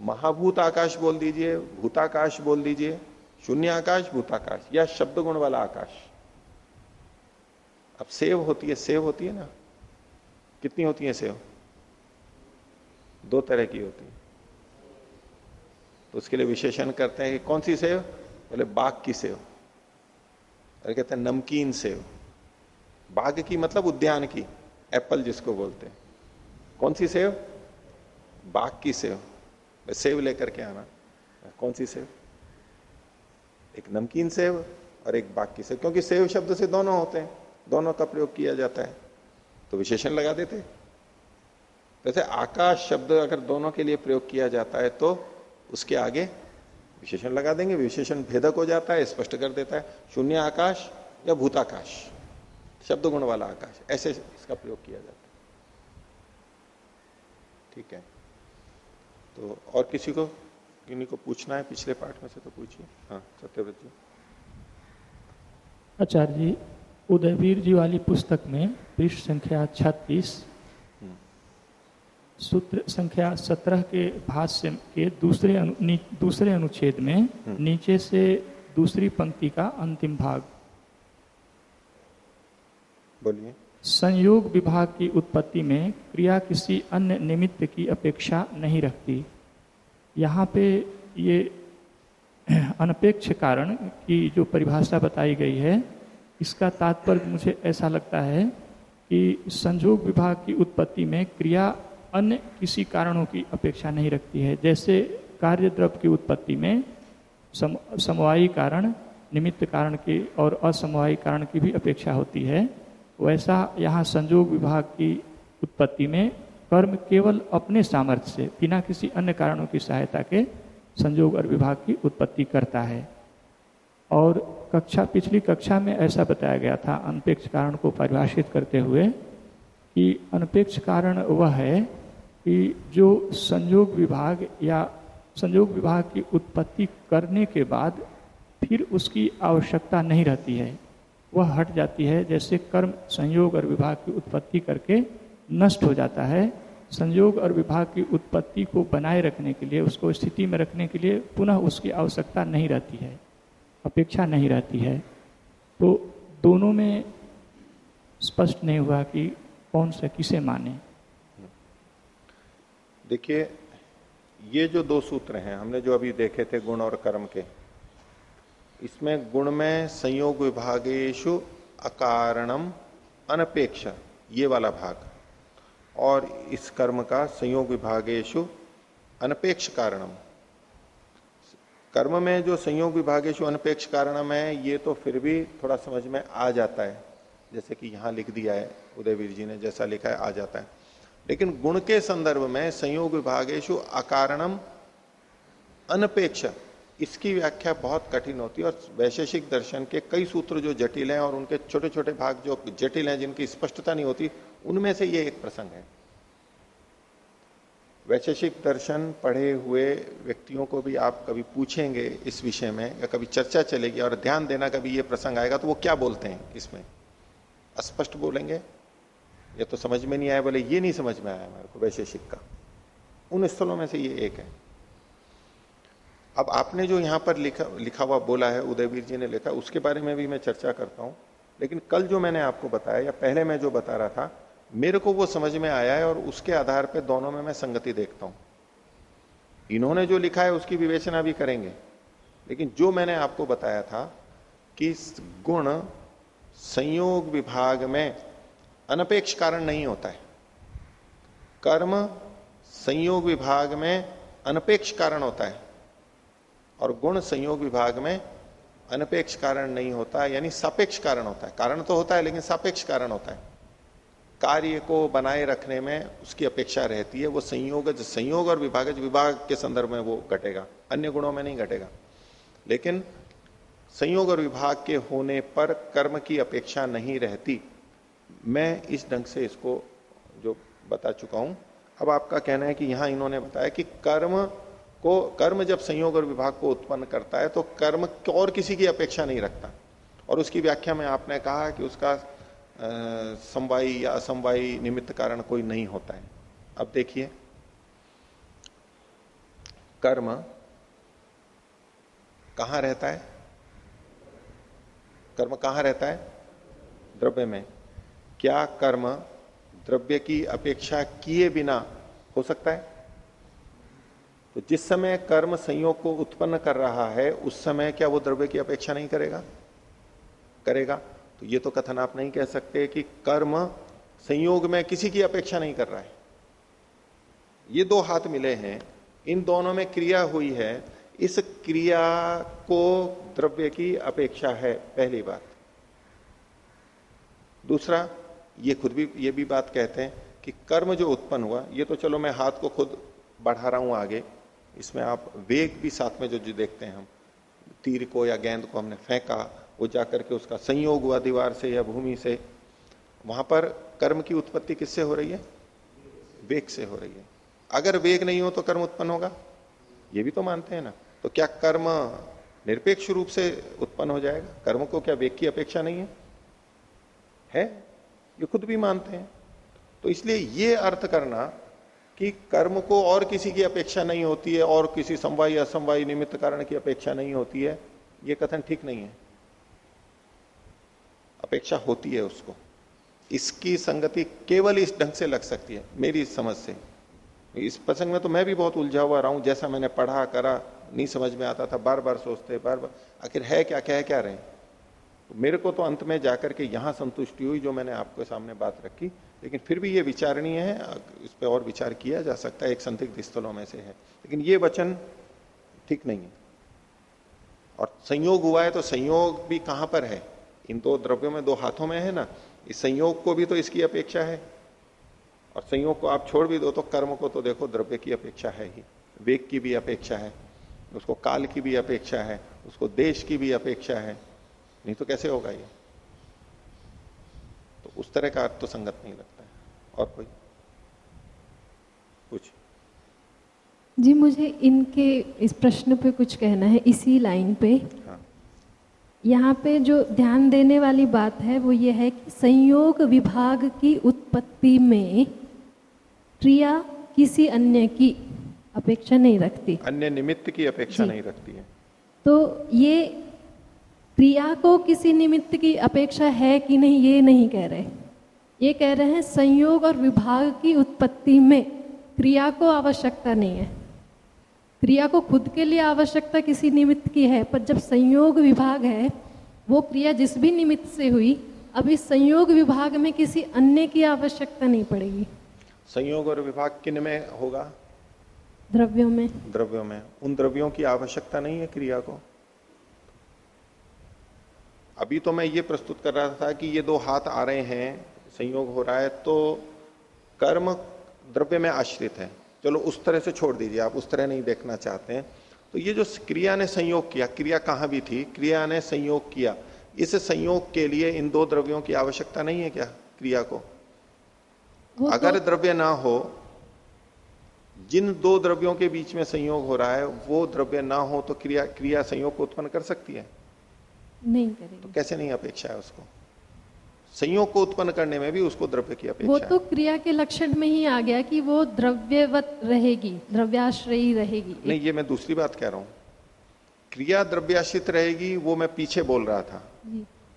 महाभूत आकाश बोल दीजिए भूताकाश बोल दीजिए, शून्य आकाश भूताकाश या शब्द गुण वाला आकाश। अब सेव होती है, सेव होती है ना? कितनी होती है सेव? दो तरह की होती है। तो उसके लिए विशेषण करते हैं कि कौन सी सेव? बोले, बाघ की सेव। अरे कहते हैं, नमकीन सेव। बाघ की मतलब उद्यान की, एप्पल जिसको बोलते हैं। कौन सी सेव? बाघ की सेव। सेव लेकर के आना। कौन सी सेव एक नमकीन सेव और एक बाग की सेव क्योंकि सेव शब्द से दोनों होते हैं, दोनों का प्रयोग किया जाता है। तो विशेषण लगा देते जैसे आकाश शब्द अगर दोनों के लिए प्रयोग किया जाता है तो उसके आगे विशेषण लगा देंगे। विशेषण भेदक हो जाता है, स्पष्ट कर देता है। शून्य आकाश या भूताकाश, शब्द गुण वाला आकाश, ऐसे इसका प्रयोग किया जाता है। ठीक है। तो और किसी को किन्हीं को पूछना है पिछले पाठ में से तो पूछिए हाँ सत्यव्रत जी आचार्य जी उदयवीर जी वाली पुस्तक में पृष्ठ संख्या छत्तीस हम्म। सूत्र संख्या सत्रह के भाष्य के दूसरे अनु, दूसरे अनुच्छेद में हम्म। नीचे से दूसरी पंक्ति का अंतिम भाग बोलिए संयोग विभाग की उत्पत्ति में क्रिया किसी अन्य निमित्त की अपेक्षा नहीं रखती। यहाँ पे ये अनपेक्ष कारण की जो परिभाषा बताई गई है इसका तात्पर्य मुझे ऐसा लगता है कि संयोग विभाग की उत्पत्ति में क्रिया अन्य किसी कारणों की अपेक्षा नहीं रखती है। जैसे कार्य द्रव्य की उत्पत्ति में सम, समवायी कारण निमित्त कारण की और असमवायी कारण की भी अपेक्षा होती है। वैसा यहाँ संजोग विभाग की उत्पत्ति में कर्म केवल अपने सामर्थ्य से, बिना किसी अन्य कारणों की सहायता के संजोग और विभाग की उत्पत्ति करता है। और कक्षा, पिछली कक्षा में ऐसा बताया गया था अनपेक्ष कारण को परिभाषित करते हुए कि अनपेक्ष कारण वह है कि जो संयोग विभाग या संयोग विभाग की उत्पत्ति करने के बाद फिर उसकी आवश्यकता नहीं रहती है। वह हट जाती है, जैसे कर्म संयोग और विभाग की उत्पत्ति करके नष्ट हो जाता है। संयोग और विभाग की उत्पत्ति को बनाए रखने के लिए, उसको स्थिति में रखने के लिए पुनः उसकी आवश्यकता नहीं रहती है, अपेक्षा नहीं रहती है। तो दोनों में स्पष्ट नहीं हुआ कि कौन सा किसे माने। देखिए, ये जो दो सूत्र हैं, हमने जो अभी देखे थे गुण और कर्म के इसमें गुण में संयोग विभागेशु अकारणम अनपेक्ष, ये वाला भाग। और इस कर्म का संयोग विभागेशु अनपेक्ष कारणम। कर्म में जो संयोग विभागेशु अनपेक्ष कारणम है, ये तो फिर भी थोड़ा समझ में आ जाता है। जैसे कि यहाँ लिख दिया है, उदयवीर जी ने जैसा लिखा है, आ जाता है। लेकिन गुण के संदर्भ में संयोग विभागेशु अकारणम अनपेक्ष इसकी व्याख्या बहुत कठिन होती है और वैशेषिक दर्शन के कई सूत्र जो जटिल हैं और उनके छोटे छोटे भाग जो जटिल हैं, जिनकी स्पष्टता नहीं होती, उनमें से ये एक प्रसंग है। वैशेषिक दर्शन पढ़े हुए व्यक्तियों को भी आप कभी पूछेंगे इस विषय में, या कभी चर्चा चलेगी और ध्यान देना कभी ये प्रसंग आएगा तो वो क्या बोलते हैं इसमें? स्पष्ट बोलेंगे? ये तो समझ में नहीं आया, बोले, ये नहीं समझ में आया हमारे को वैशेषिक का। उन स्थलों में से ये एक है। अब आपने जो यहाँ पर लिखा लिखा हुआ बोला है, उदयवीर जी ने लिखा, उसके बारे में भी मैं चर्चा करता हूँ। लेकिन कल जो मैंने आपको बताया, या पहले मैं जो बता रहा था, मेरे को वो समझ में आया है और उसके आधार पर दोनों में मैं संगति देखता हूँ। इन्होंने जो लिखा है, उसकी विवेचना भी करेंगे। लेकिन जो मैंने आपको बताया था कि गुण संयोग विभाग में अनपेक्ष कारण नहीं होता है। कर्म संयोग विभाग में अनपेक्ष कारण होता है। और गुण संयोग विभाग में अनपेक्ष कारण नहीं होता, यानी सापेक्ष कारण होता है। कारण तो होता है, लेकिन सापेक्ष कारण होता है। कार्य को बनाए रखने में उसकी अपेक्षा रहती है, वो संयोग संयोग और विभाग विभाग के संदर्भ में वो घटेगा। अन्य गुणों में नहीं घटेगा। लेकिन संयोग और विभाग के होने पर कर्म की अपेक्षा नहीं रहती। मैं इस ढंग से इसको जो बता चुका हूँ, अब आपका कहना है कि यहाँ इन्होंने बताया कि कर्म को, कर्म जब संयोग और विभाग को उत्पन्न करता है तो कर्म और किसी की अपेक्षा नहीं रखता। और उसकी व्याख्या में आपने कहा कि उसका समवायी या असमवायी निमित्त कारण कोई नहीं होता है। अब देखिए। कर्म कहाँ रहता है? कर्म कहाँ रहता है? द्रव्य में। क्या कर्म द्रव्य की अपेक्षा किए बिना हो सकता है? तो जिस समय कर्म संयोग को उत्पन्न कर रहा है, उस समय क्या वो द्रव्य की अपेक्षा नहीं करेगा? करेगा। तो ये तो कथन आप नहीं कह सकते कि कर्म संयोग में किसी की अपेक्षा नहीं कर रहा है। ये दो हाथ मिले हैं। इन दोनों में क्रिया हुई है। इस क्रिया को द्रव्य की अपेक्षा है, पहली बात। दूसरा, ये खुद भी, ये भी बात कहते हैं कि कर्म जो उत्पन्न हुआ, ये तो चलो मैं हाथ को खुद बढ़ा रहा हूँ आगे। इसमें आप वेग भी साथ में जो जो देखते हैं हम, तीर को या गेंद को हमने फेंका, वो जाकर के उसका संयोग हुआ दीवार से या भूमि से। वहाँ पर कर्म की उत्पत्ति किससे हो रही है? वेग से हो रही है। अगर वेग नहीं हो तो कर्म उत्पन्न होगा? ये भी तो मानते हैं ना। तो क्या कर्म निरपेक्ष रूप से उत्पन्न हो जाएगा? कर्म को क्या वेग की अपेक्षा नहीं है? है? ये खुद भी मानते हैं। तो इसलिए ये अर्थ करना कि कर्म को और किसी की अपेक्षा नहीं होती है, और किसी समवाय, असमवाय, निमित्त कारण की अपेक्षा नहीं होती है, ये कथन ठीक नहीं है। अपेक्षा होती है उसको। इसकी संगति केवल इस ढंग से लग सकती है, मेरी समझ से। इस प्रसंग में तो मैं भी बहुत उलझा हुआ रहा हूँ, जैसा मैंने पढ़ा, करा, नहीं समझ में आता था बार बार सोचते बार बार आखिर है क्या, कह क्या रहे तो मेरे को तो अंत में जाकर के यहाँ संतुष्टि हुई, जो मैंने आपके सामने बात रखी। लेकिन फिर भी ये विचारणीय है, इस पर और विचार किया जा सकता है, एक संदिग्ध स्थलों में से है। लेकिन ये वचन ठीक नहीं है। और संयोग हुआ है तो संयोग भी कहाँ पर है? इन दो द्रव्यों में, दो हाथों में है ना? इस संयोग को भी तो इसकी अपेक्षा है। और संयोग को आप छोड़ भी दो तो कर्म को तो देखो, द्रव्य की अपेक्षा है ही। वेग की भी अपेक्षा है, उसको काल की भी अपेक्षा है, उसको देश की भी अपेक्षा है। नहीं तो कैसे होगा ये? उस तरह का अर्थ तो संगत नहीं लगता है। और कोई? कुछ जी मुझे इनके इस प्रश्न पे कुछ कहना है इसी लाइन पे। हाँ। यहाँ पे जो ध्यान देने वाली बात है वो ये है कि संयोग विभाग की उत्पत्ति में क्रिया किसी अन्य की अपेक्षा नहीं रखती। अन्य निमित्त की अपेक्षा नहीं रखती है। तो ये क्रिया को किसी निमित्त की अपेक्षा है कि नहीं ये नहीं कह रहे। ये कह रहे हैं संयोग और विभाग की उत्पत्ति में क्रिया को आवश्यकता नहीं है। क्रिया को खुद के लिए आवश्यकता किसी निमित्त की है पर जब संयोग विभाग है वो क्रिया जिस भी निमित्त से हुई अभी संयोग विभाग में किसी अन्य की आवश्यकता नहीं पड़ेगी। संयोग और विभाग किन में होगा? द्रव्यों में। द्रव्यों में। उन द्रव्यों की आवश्यकता नहीं है क्रिया को? अभी तो मैं ये प्रस्तुत कर रहा था कि ये दो हाथ आ रहे हैं संयोग हो रहा है तो कर्म द्रव्य में आश्रित है। चलो उस तरह से छोड़ दीजिए आप उस तरह नहीं देखना चाहते हैं। तो ये जो क्रिया ने संयोग किया क्रिया कहाँ भी थी? क्रिया ने संयोग किया। इस संयोग के लिए इन दो द्रव्यों की आवश्यकता नहीं है क्या क्रिया को? तो अगर. द्रव्य ना हो जिन दो द्रव्यों के बीच में संयोग हो रहा है वो द्रव्य ना हो तो क्रिया क्रिया संयोग को उत्पन्न कर सकती है। नहीं करेगी। तो कैसे नहीं अपेक्षा है उसको? संयोग को उत्पन्न करने में भी उसको द्रव्य की अपेक्षा वो तो क्रिया के लक्षण में ही आ गया कि वो द्रव्यवत रहेगी द्रव्याश्रयी रहेगी। नहीं ये मैं दूसरी बात कह रहा हूँ। क्रिया द्रव्याश्रित रहेगी वो मैं पीछे बोल रहा था।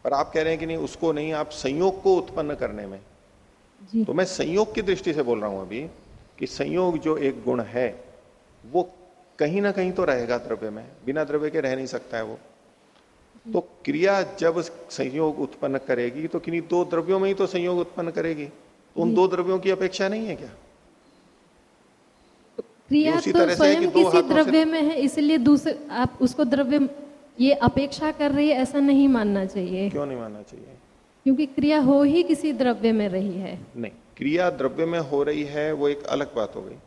पर आप कह रहे हैं कि नहीं उसको नहीं आप संयोग को उत्पन्न करने में। जी। तो मैं संयोग की दृष्टि से बोल रहा हूँ अभी कि संयोग जो एक गुण है वो कहीं ना कहीं तो रहेगा द्रव्य में बिना द्रव्य के रह नहीं सकता है वो। तो क्रिया जब संयोग उत्पन्न करेगी तो किन्हीं दो द्रव्यों में ही तो संयोग उत्पन्न करेगी? तो उन दो द्रव्यों की अपेक्षा नहीं है क्या? क्रिया उसी तो तरह स्वयं से किसी द्रव्य में है इसलिए दूसरे आप उसको द्रव्य ये अपेक्षा कर रही है ऐसा नहीं मानना चाहिए। क्यों नहीं मानना चाहिए? क्योंकि क्रिया हो ही किसी द्रव्य में रही है। नहीं क्रिया द्रव्य में हो रही है वो एक अलग बात हो गई।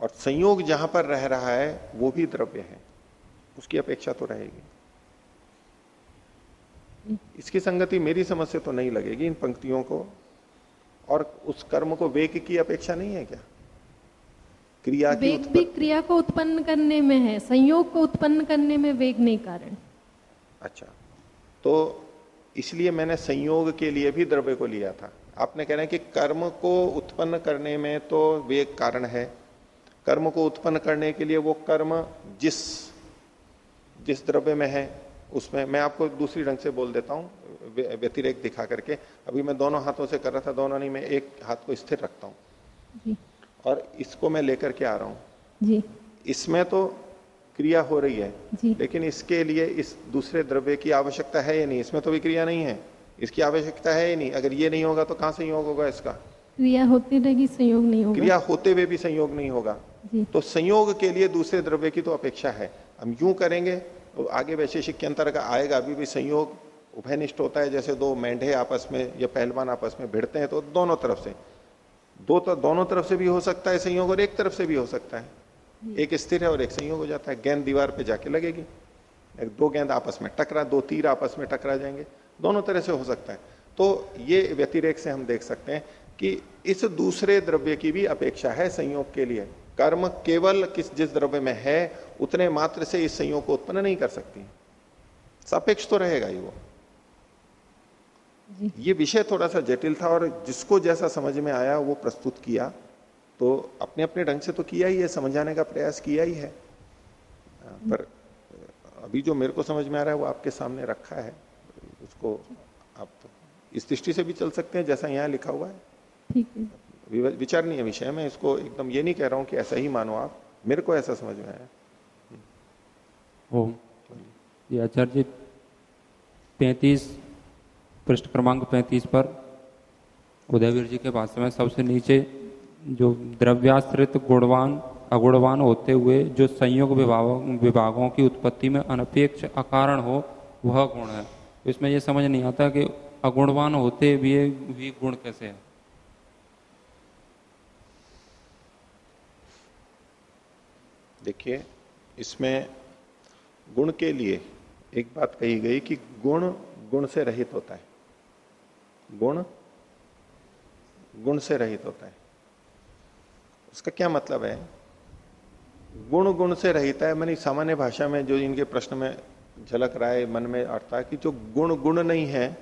और संयोग जहाँ पर रह रहा है वो भी द्रव्य है। उसकी अपेक्षा तो रहेगी। इसकी संगति मेरी समझ से तो नहीं लगेगी इन पंक्तियों को। और उस कर्म को वेग की अपेक्षा नहीं है क्या? क्रिया की वेग भी क्रिया को उत्पन्न करने में है संयोग को उत्पन्न करने में वेग नहीं कारण। अच्छा तो इसलिए मैंने संयोग के लिए भी द्रव्य को लिया था। आपने कह रहे हैं कि कर्म को उत्पन्न करने में तो वेग कारण है। कर्म को उत्पन्न करने के लिए वो कर्म जिस जिस द्रव्य में है उसमें मैं आपको दूसरी ढंग से बोल देता हूँ व्यतिरेक दिखा करके। अभी मैं दोनों हाथों से कर रहा था दोनों नहीं मैं एक हाथ को स्थिर रखता हूँ। और इसको मैं लेकर के आ रहा हूँ। इसमें तो क्रिया हो रही है लेकिन इसके लिए इस दूसरे द्रव्य की आवश्यकता है या नहीं? इसमें तो भी क्रिया नहीं है। इसकी आवश्यकता है या नहीं? अगर ये नहीं होगा तो कहाँ संयोग होगा इसका? क्रिया होते रहेगी संयोग नहीं होगा। क्रिया होते हुए भी संयोग नहीं होगा। तो संयोग के लिए दूसरे द्रव्य की तो अपेक्षा है। हम यूँ करेंगे तो आगे वैशेषिक के अंतर का आएगा अभी भी संयोग उभयनिष्ठ होता है जैसे दो मेंढे आपस में या पहलवान आपस में भिड़ते हैं तो दोनों तरफ़ से। दो तो दोनों तरफ़ से भी हो सकता है संयोग और एक तरफ़ से भी हो सकता है। एक स्थिर है और एक संयोग हो जाता है गेंद दीवार पे जाके लगेगी। एक दो गेंद आपस में टकरा दो तीर आपस में टकरा जाएँगे दोनों तरह से हो सकता है। तो ये व्यतिरेक से हम देख सकते हैं कि इस दूसरे द्रव्य की भी अपेक्षा है संयोग के लिए। कर्म केवल किस जिस द्रव्य में है उतने मात्र से इस संयोग को उत्पन्न नहीं कर सकती। सापेक्ष तो रहेगा ही वो। ये विषय थोड़ा सा जटिल था और जिसको जैसा समझ में आया वो प्रस्तुत किया। तो अपने अपने ढंग से तो किया ही है समझाने का प्रयास किया ही है। पर अभी जो मेरे को समझ में आ रहा है वो आपके सामने रखा है। उसको आप इस दृष्टि से भी चल सकते हैं जैसा यहाँ लिखा हुआ है। ठीक है। विचारणीय विषय में, इसको एकदम ये नहीं कह रहा हूँ कि ऐसा ही मानो आप। मेरे को ऐसा समझ में आया। आचार्य जी, पैंतीस, पृष्ठ क्रमांक पैंतीस पर उदयवीर जी के भाष्य में सबसे नीचे जो द्रव्याश्रित गुणवान, अगुणवान होते हुए जो संयोग विभागों विभागों की उत्पत्ति में अनपेक्ष अकारण हो, वह गुण है। इसमें यह समझ नहीं आता कि अगुणवान होते हुए भी गुण कैसे है। देखिए, इसमें गुण के लिए एक बात कही गई कि गुण गुण से रहित होता है। गुण गुण से रहित होता है। उसका क्या मतलब है? गुण गुण से रहित है, मैंने सामान्य भाषा में जो इनके प्रश्न में झलक रहा है, मन में आता है कि जो गुण गुण नहीं है,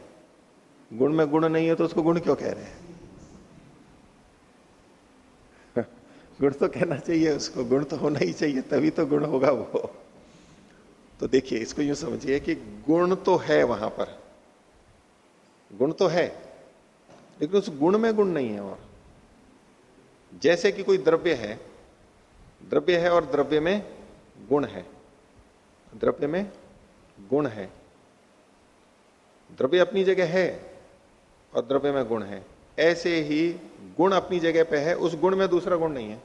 गुण में गुण नहीं है तो उसको गुण क्यों कह रहे हैं? गुण तो कहना चाहिए, उसको गुण तो होना ही चाहिए, तभी तो गुण होगा वो। तो देखिए, इसको यूँ समझिए कि गुण तो है वहाँ पर। गुण तो है, लेकिन उस गुण में गुण नहीं है और। जैसे कि कोई द्रव्य है द्रव्य है और द्रव्य में गुण है। द्रव्य में गुण है। द्रव्य अपनी जगह है और द्रव्य में गुण है। ऐसे ही गुण अपनी जगह पे है, उस गुण में दूसरा गुण नहीं है।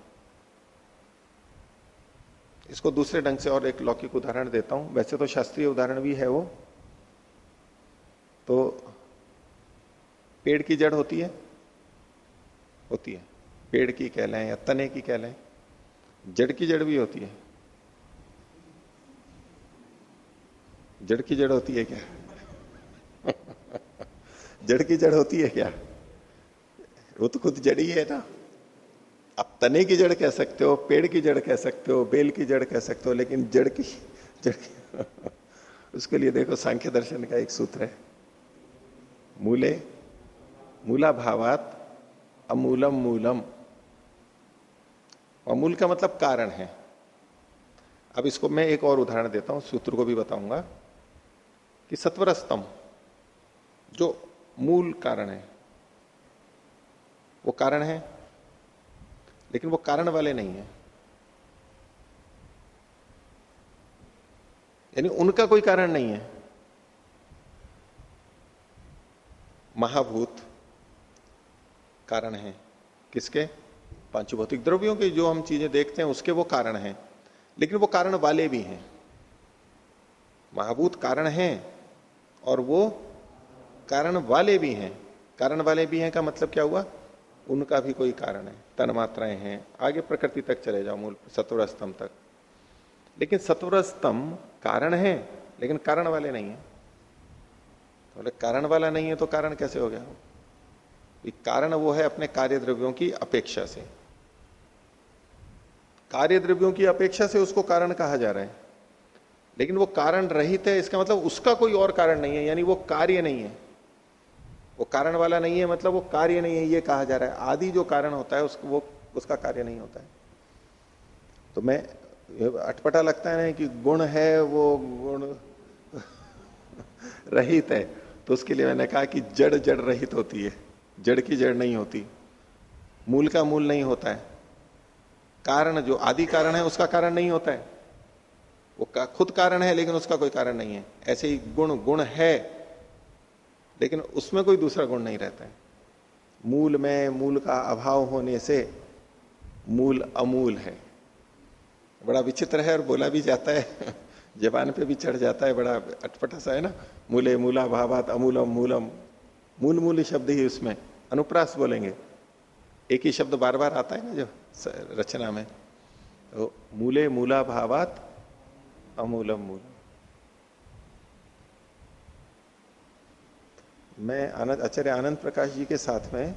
इसको दूसरे ढंग से और एक लौकिक उदाहरण देता हूँ। वैसे तो शास्त्रीय उदाहरण भी है वो। तो पेड़ की जड़ होती है? होती है। पेड़ की कह लें या तने की कह लें, जड़ की जड़ भी होती है। जड़ की जड़ होती है क्या? जड़ की जड़ होती है क्या? वो तो खुद जड़ ही है ना। आप तने की जड़ कह सकते हो, पेड़ की जड़ कह सकते हो, बेल की जड़ कह सकते हो, लेकिन जड़ की जड़ की उसके लिए देखो सांख्य दर्शन का एक सूत्र है। मूले मूला भावात अमूलम मूलम। अमूल का मतलब कारण है। अब इसको मैं एक और उदाहरण देता हूँ, सूत्र को भी बताऊँगा, कि सत्वर स्तंभ जो मूल कारण है, वो कारण है लेकिन वो कारण वाले नहीं है। यानी उनका कोई कारण नहीं है। महाभूत कारण है। किसके? पाँच भौतिक द्रव्यों के जो हम चीज़ें देखते हैं, उसके वो कारण हैं। लेकिन वो कारण वाले भी हैं। महाभूत कारण हैं और वो कारण वाले भी हैं। कारण वाले भी हैं का मतलब क्या हुआ? उनका भी कोई कारण है। तन मात्राएँ हैं, आगे प्रकृति तक चले जाओ, मूल सत्वर स्तंभ तक। लेकिन सत्वर स्तंभ कारण है, लेकिन कारण वाले नहीं है। तो कारण वाला नहीं है तो कारण कैसे हो गया? कारण वो है अपने कार्य द्रव्यों की अपेक्षा से। कार्य द्रव्यों की अपेक्षा से उसको कारण कहा जा रहा है। लेकिन वो कारण रहित है, इसका मतलब उसका कोई और कारण नहीं है, यानी वो कार्य नहीं है। वो कारण वाला नहीं है मतलब वो कार्य नहीं है ये कहा जा रहा है। आदि जो कारण होता है उसको वो उसका कार्य नहीं होता है। तो मैं अटपटा लगता है ना कि गुण है वो गुण रहित है। तो उसके लिए मैंने कहा कि जड़ जड़ रहित होती है। जड़ की जड़ नहीं होती। मूल का मूल नहीं होता है। कारण जो आदि कारण है उसका कारण नहीं होता है। वो का, खुद कारण है लेकिन उसका कोई कारण नहीं है। ऐसे ही गुण गुण है। लेकिन उसमें कोई दूसरा गुण नहीं रहता है। मूल में, मूल का अभाव होने से मूल अमूल है। बड़ा विचित्र है और बोला भी जाता है। जबान पे भी चढ़ जाता है, बड़ा अटपटा सा है ना? मूले, मूला, भावात, अमूलम, मूलम। मूल मूल शब्द ही उसमें। अनुप्रास बोलेंगे। एक ही शब्द बार बार आता है ना जो रचना में? तो मूले, मूला, भावात, अमूलम मूल मैं आनंद, आचार्य आनंद प्रकाश जी के साथ में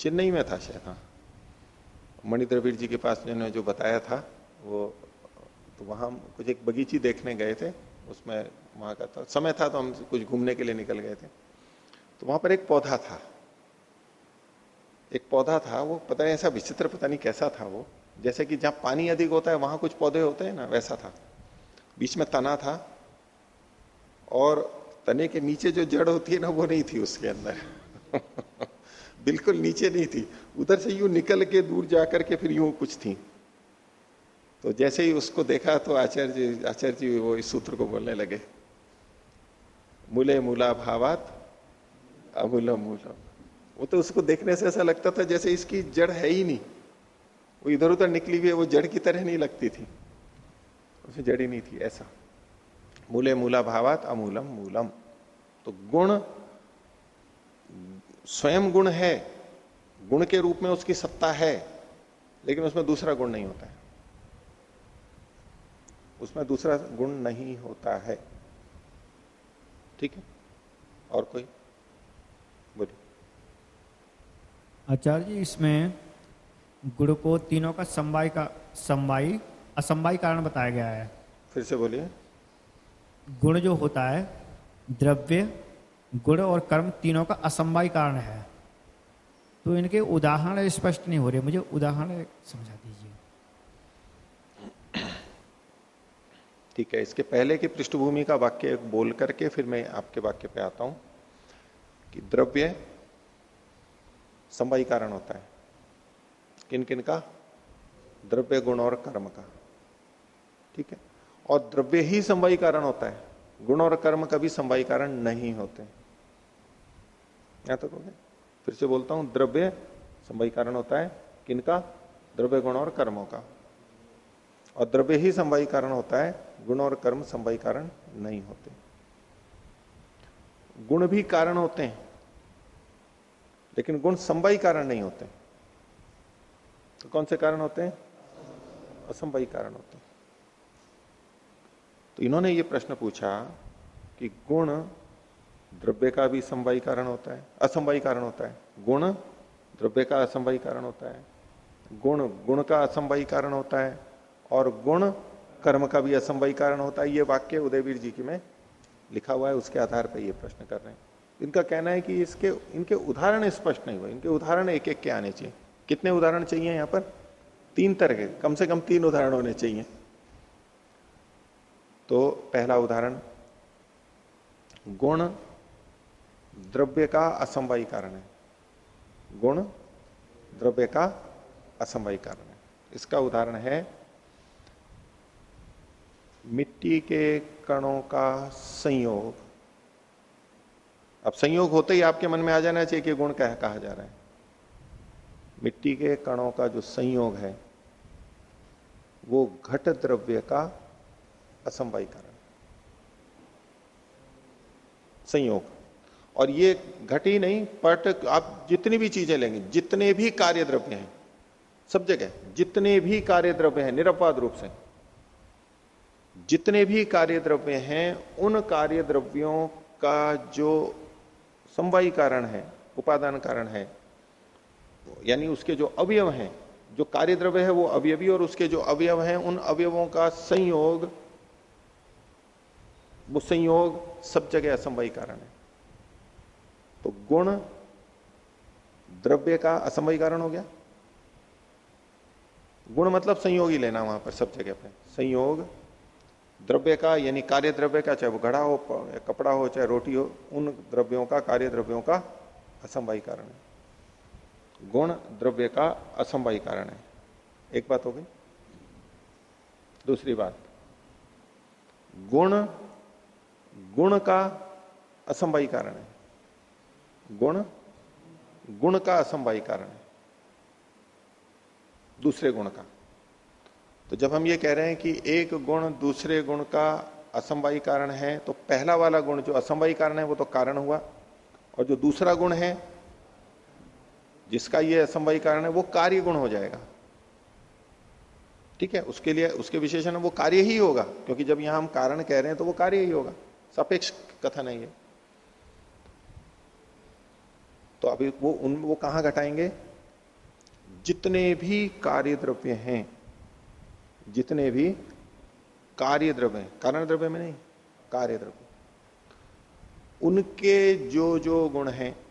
चेन्नई में था शायद हाँ। मणिद्रवीर जी के पास जिन्होंने जो बताया था, वो तो वहाँ कुछ एक बगीची देखने गए थे। उसमें वहाँ का था समय था तो हम कुछ घूमने के लिए निकल गए थे। तो वहाँ पर एक पौधा था। एक पौधा था, वो पता नहीं ऐसा विचित्र, पता नहीं कैसा था वो। जैसे कि जहाँ पानी अधिक होता है, वहाँ कुछ पौधे होते हैं ना, वैसा था। बीच में तना था। और तने के नीचे जो जड़ होती है ना, वो नहीं थी उसके अंदर। बिल्कुल नीचे नहीं थी। उधर से यूँ निकल के दूर जाकर के फिर यूँ कुछ थी। तो जैसे ही उसको देखा तो आचार्य आचार्य जी वो इस सूत्र को बोलने लगे। मूले मूला भावात अमूलम मूलम वो तो उसको देखने से ऐसा लगता था जैसे इसकी जड़ है ही नहीं। वो इधर उधर निकली हुई है, वो जड़ की तरह नहीं लगती थी। उसमें जड़ ही नहीं थी, ऐसा। मूले मूला भावात अमूलम मूलम। तो गुण स्वयं गुण है गुण के रूप में उसकी सत्ता है लेकिन उसमें दूसरा गुण नहीं होता है। उसमें दूसरा गुण नहीं होता है। ठीक है? और कोई? बोलिए। आचार्य जी इसमें गुण को तीनों का समवाय का समवाय असमवाय कारण बताया गया है। फिर से बोलिए। गुण जो होता है, द्रव्य, गुण और कर्म तीनों का असमवाय कारण है। तो इनके उदाहरण स्पष्ट नहीं हो रहे, मुझे उदाहरण समझा दीजिए। ठीक है, इसके पहले की पृष्ठभूमि का वाक्य बोल करके फिर मैं आपके वाक्य पे आता हूँ कि द्रव्य संवाई कारण होता है। किन किन का? द्रव्य, गुण और कर्म का। ठीक है? और द्रव्य ही संवाई कारण होता है। गुण और कर्म कभी संवाई कारण नहीं होते। यहाँ तक हो गया। फिर से बोलता हूँ, द्रव्य संवाई कारण होता है किनका? द्रव्य गुण और कर्मों का। और द्रव्य ही संवाई कारण होता है, गुण और कर्म संवाई कारण नहीं होते। गुण भी कारण होते हैं, लेकिन गुण संवाई कारण नहीं होते। तो कौन से कारण होते हैं? असंवाई कारण होते तो इन्होंने ये प्रश्न पूछा कि गुण द्रव्य का भी संवाई कारण होता है असंवाई कारण होता है। गुण द्रव्य का असंवाई कारण होता है। गुण गुण का असंवाई कारण होता है और गुण कर्म का भी असंवाई कारण होता है। ये वाक्य उदयवीर जी की में लिखा हुआ है, उसके आधार पर ये प्रश्न कर रहे हैं। इनका कहना है कि इसके, इनके उदाहरण स्पष्ट नहीं हुए। इनके उदाहरण एक एक के आने चाहिए। कितने उदाहरण चाहिए यहाँ पर? तीन तरह के, कम से कम तीन उदाहरण होने चाहिए। तो पहला उदाहरण, गुण द्रव्य का असंवाई कारण है। गुण द्रव्य का असंवाई कारण है। इसका उदाहरण है, मिट्टी के कणों का संयोग। अब संयोग होते ही आपके मन में आ जाना चाहिए कि गुण कह, कहा जा रहा है। मिट्टी के कणों का जो संयोग है, वो घट द्रव्य का असंवाई कारण। संयोग। और ये घट नहीं पट आप जितनी भी चीज़ें लेंगे, जितने भी कार्य द्रव्य हैं, सब जगह, जितने भी कार्य द्रव्य हैं, निरपवाद रूप से, जितने भी कार्य द्रव्य हैं, उन कार्य द्रव्यों का जो समवायी कारण है, उपादान कारण है, यानी उसके जो अवयव हैं, जो कार्य द्रव्य है वो अवयवी और उसके जो अवयव हैं, उन अवयवों का संयोग वो संयोग सब जगह असमवायी कारण है। तो गुण द्रव्य का असमवायी कारण हो गया। गुण मतलब संयोग ही लेना वहाँ पर सब जगह पे। संयोग द्रव्य का, यानी कार्य द्रव्य का, चाहे वो घड़ा हो कपड़ा हो, चाहे रोटी हो, उन द्रव्यों का, कार्य द्रव्यों का असमवायी कारण है। गुण द्रव्य का असमवायी कारण है। एक बात हो गई। दूसरी बात। गुण गुण का असमवायी कारण है। गुण गुण का असमवायी कारण है। दूसरे गुण का। तो जब हम ये कह रहे हैं कि एक गुण दूसरे गुण का असंवाई कारण है तो पहला वाला गुण जो असंवाई कारण है, वो तो कारण हुआ। और जो दूसरा गुण है, जिसका ये असंवाई कारण है, वो कार्य गुण हो जाएगा। ठीक है? उसके लिए, उसके विशेषण वो कार्य ही होगा। क्योंकि जब यहाँ हम कारण कह रहे हैं तो वो कार्य ही होगा। सापेक्ष कथन है। ये तो अभी वो, उन, वो कहाँ घटाएँगे? जितने भी कार्य द्रव्य हैं, जितने भी कार्य द्रव्य हैं कारण द्रव्य में नहीं कार्य द्रव्य उनके जो जो गुण हैं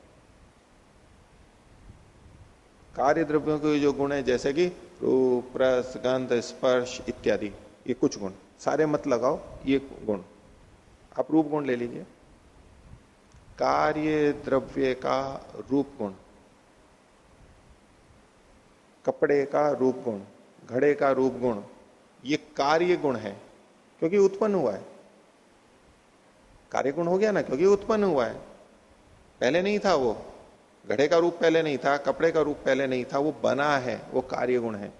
कार्य द्रव्यों के जो गुण है, जैसे कि रूप, रस, गंध, स्पर्श इत्यादि, ये कुछ गुण। सारे मत लगाओ, ये गुण। आप रूप गुण ले लीजिए। कार्य द्रव्य का रूप गुण। कपड़े का रूप गुण, घड़े का रूप गुण, ये कार्य गुण है, क्योंकि उत्पन्न हुआ है। कार्य गुण हो गया ना, क्योंकि उत्पन्न हुआ है। पहले नहीं था वो। घड़े का रूप पहले नहीं था, कपड़े का रूप पहले नहीं था, वो बना है, वो कार्य गुण है।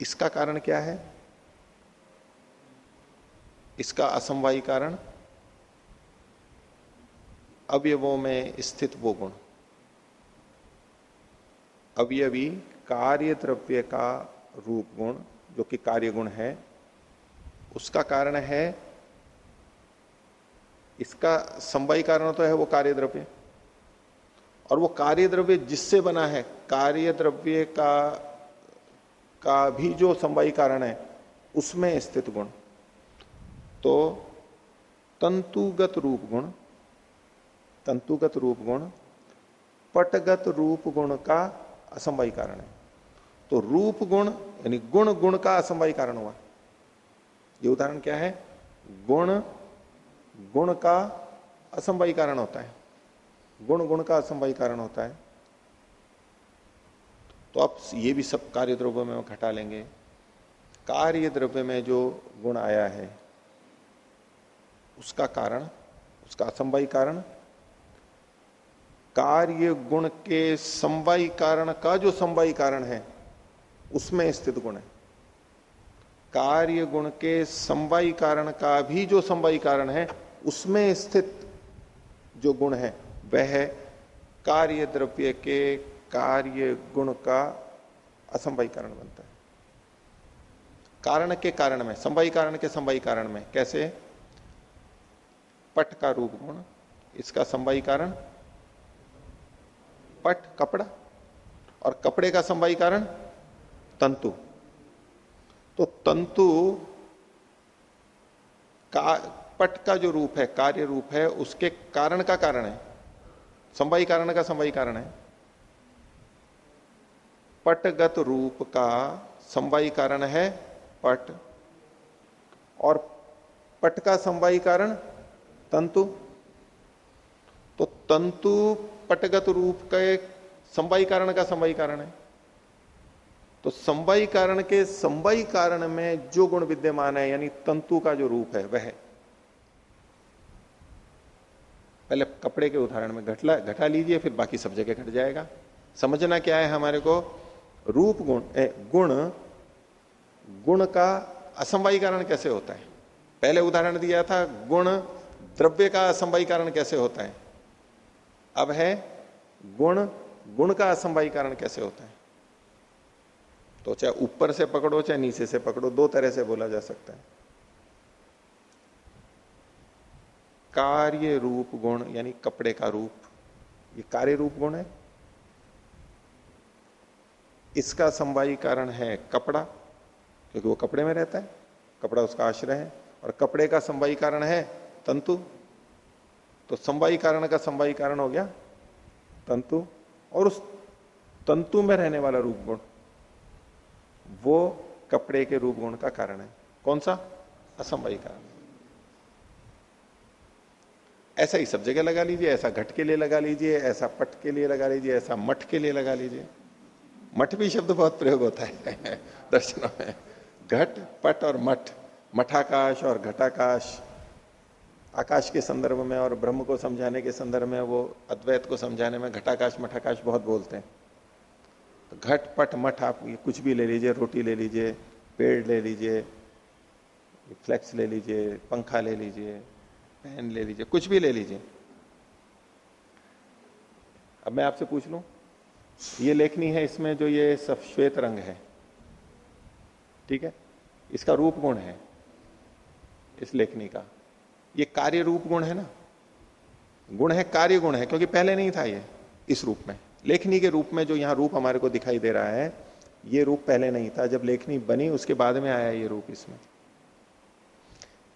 इसका कारण क्या है? इसका असमवायी कारण? अवयवों में स्थित वो गुण। अवयवी कार्य द्रव्य का रूप गुण, जो कि कार्य गुण है, उसका कारण है, इसका संवाई कारण तो है वो कार्य द्रव्य और वो कार्य द्रव्य जिससे बना है कार्य द्रव्य का का भी जो संवाई कारण है, उसमें स्थित गुण। तो तंतुगत रूप गुण, तंतुगत रूप गुण, पटगत रूप गुण का असमवाई कारण है। तो रूप गुण, यानी गुण गुण का असमवाई कारण हुआ। ये उदाहरण क्या है? गुण गुण का असमवाई कारण होता है। गुण गुण का असमवाई कारण होता है। तो आप ये भी सब कार्य द्रव्य में घटा लेंगे। कार्य द्रव्य में जो गुण आया है उसका कारण, उसका असमवाई कारण, कार्य गुण के समवायी कारण का जो समवायी कारण है, उसमें स्थित गुण है। कार्य गुण के समवायी कारण का भी जो समवायी कारण है, उसमें स्थित जो गुण है, वह कार्य द्रव्य के कार्य गुण का असंभवी कारण बनता है। कारण के कारण में संभवी कारण के संभवी कारण में, कैसे? पट का रूप गुण, इसका संभवी कारण? पट, कपड़ा। और कपड़े का संभवी कारण? तंतु। तो तंतु का, पट का जो रूप है, कार्य रूप है, उसके कारण का कारण है। संवाई कारण का संवाई कारण है। पटगत रूप का संवाई कारण है पट। और पट का संवाई कारण तंतु? तो तंतु पटगत रूप का संवाई कारण का संवाई कारण है। तो संवाई कारण के संवाई कारण में जो गुण विद्यमान है यानी तंतु का जो रूप है वह। पहले कपड़े के उदाहरण में घटला घटा लीजिए फिर बाकी सब जगह घट जाएगा। समझना क्या है हमारे को? रूप गुण ए, गुण गुण का असंवाई कारण कैसे होता है? पहले उदाहरण दिया था गुण द्रव्य का असंवाई कारण कैसे होता है? अब है गुण गुण का असंवाई कारण कैसे होता है? तो चाहे ऊपर से पकड़ो, चाहे नीचे से पकड़ो, दो तरह से बोला जा सकता है। कार्य रूप गुण, यानी कपड़े का रूप, ये कार्य रूप गुण है। इसका संवाई कारण है कपड़ा, क्योंकि वो कपड़े में रहता है। कपड़ा उसका आश्रय है, और कपड़े का संवाई कारण है तंतु। तो संवाई कारण का संवाई कारण हो गया तंतु। और उस तंतु में रहने वाला रूप गुण, वो कपड़े के रूप गुण का कारण है। कौन सा? असंभवी कारण। ऐसा ही सब जगह लगा लीजिए, ऐसा घट के लिए लगा लीजिए, ऐसा पट के लिए लगा लीजिए, ऐसा मठ के लिए लगा लीजिए। मठ भी शब्द बहुत प्रयोग होता है दर्शनों में। घट, पट और मठ, मठाकाश और घटाकाश आकाश के संदर्भ में और ब्रह्म को समझाने के संदर्भ में वो अद्वैत को समझाने में घटाकाश, मठाकाश बहुत बोलते हैं। तो घट, पट, मठ आप कुछ भी ले लीजिए, रोटी ले लीजिए, पेड़ ले लीजिए, फ्लेक्स ले लीजिए, पंखा ले लीजिए, पेन ले लीजिए, कुछ भी ले लीजिए। अब मैं आपसे पूछ लू, ये लेखनी है इसमें जो ये सब श्वेत रंग है, ठीक है? इसका रूप गुण है, इस लेखनी का। ये कार्य रूप गुण है ना? गुण है, कार्य गुण है, क्योंकि पहले नहीं था ये इस रूप में। लेखनी के रूप में जो यहाँ रूप हमारे को दिखाई दे रहा है, ये रूप पहले नहीं था। जब लेखनी बनी, उसके बाद में आया ये रूप इसमें।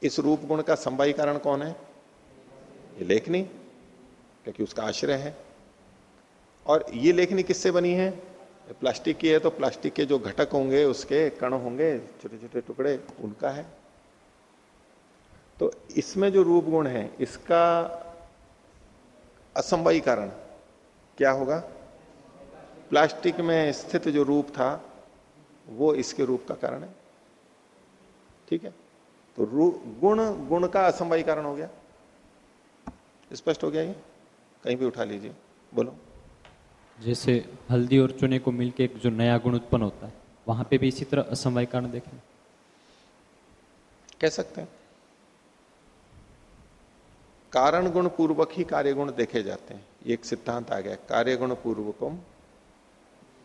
इस रूप गुण का संवाई कारण कौन है? ये लेखनी, क्योंकि उसका आश्रय है। और ये लेखनी किससे बनी है? प्लास्टिक की है तो प्लास्टिक के जो घटक होंगे, उसके कण होंगे छोटे छोटे टुकड़े, उनका है। इसमें जो रूप गुण है इसका असंभवी कारण क्या होगा? प्लास्टिक में स्थित जो रूप था वो इसके रूप का कारण है। ठीक है? तो गुण गुण का असंभवी कारण हो गया। स्पष्ट हो गया ये? कहीं भी उठा लीजिए। बोलो। जैसे हल्दी और चुने को मिलकर एक जो नया गुण उत्पन्न होता है वहाँ पे भी इसी तरह असमवाय कारण देखें। कह सकते हैं। कारण गुण पूर्वक ही कार्य गुण देखे जाते हैं। एक सिद्धांत आ गया कार्य गुण पूर्वकम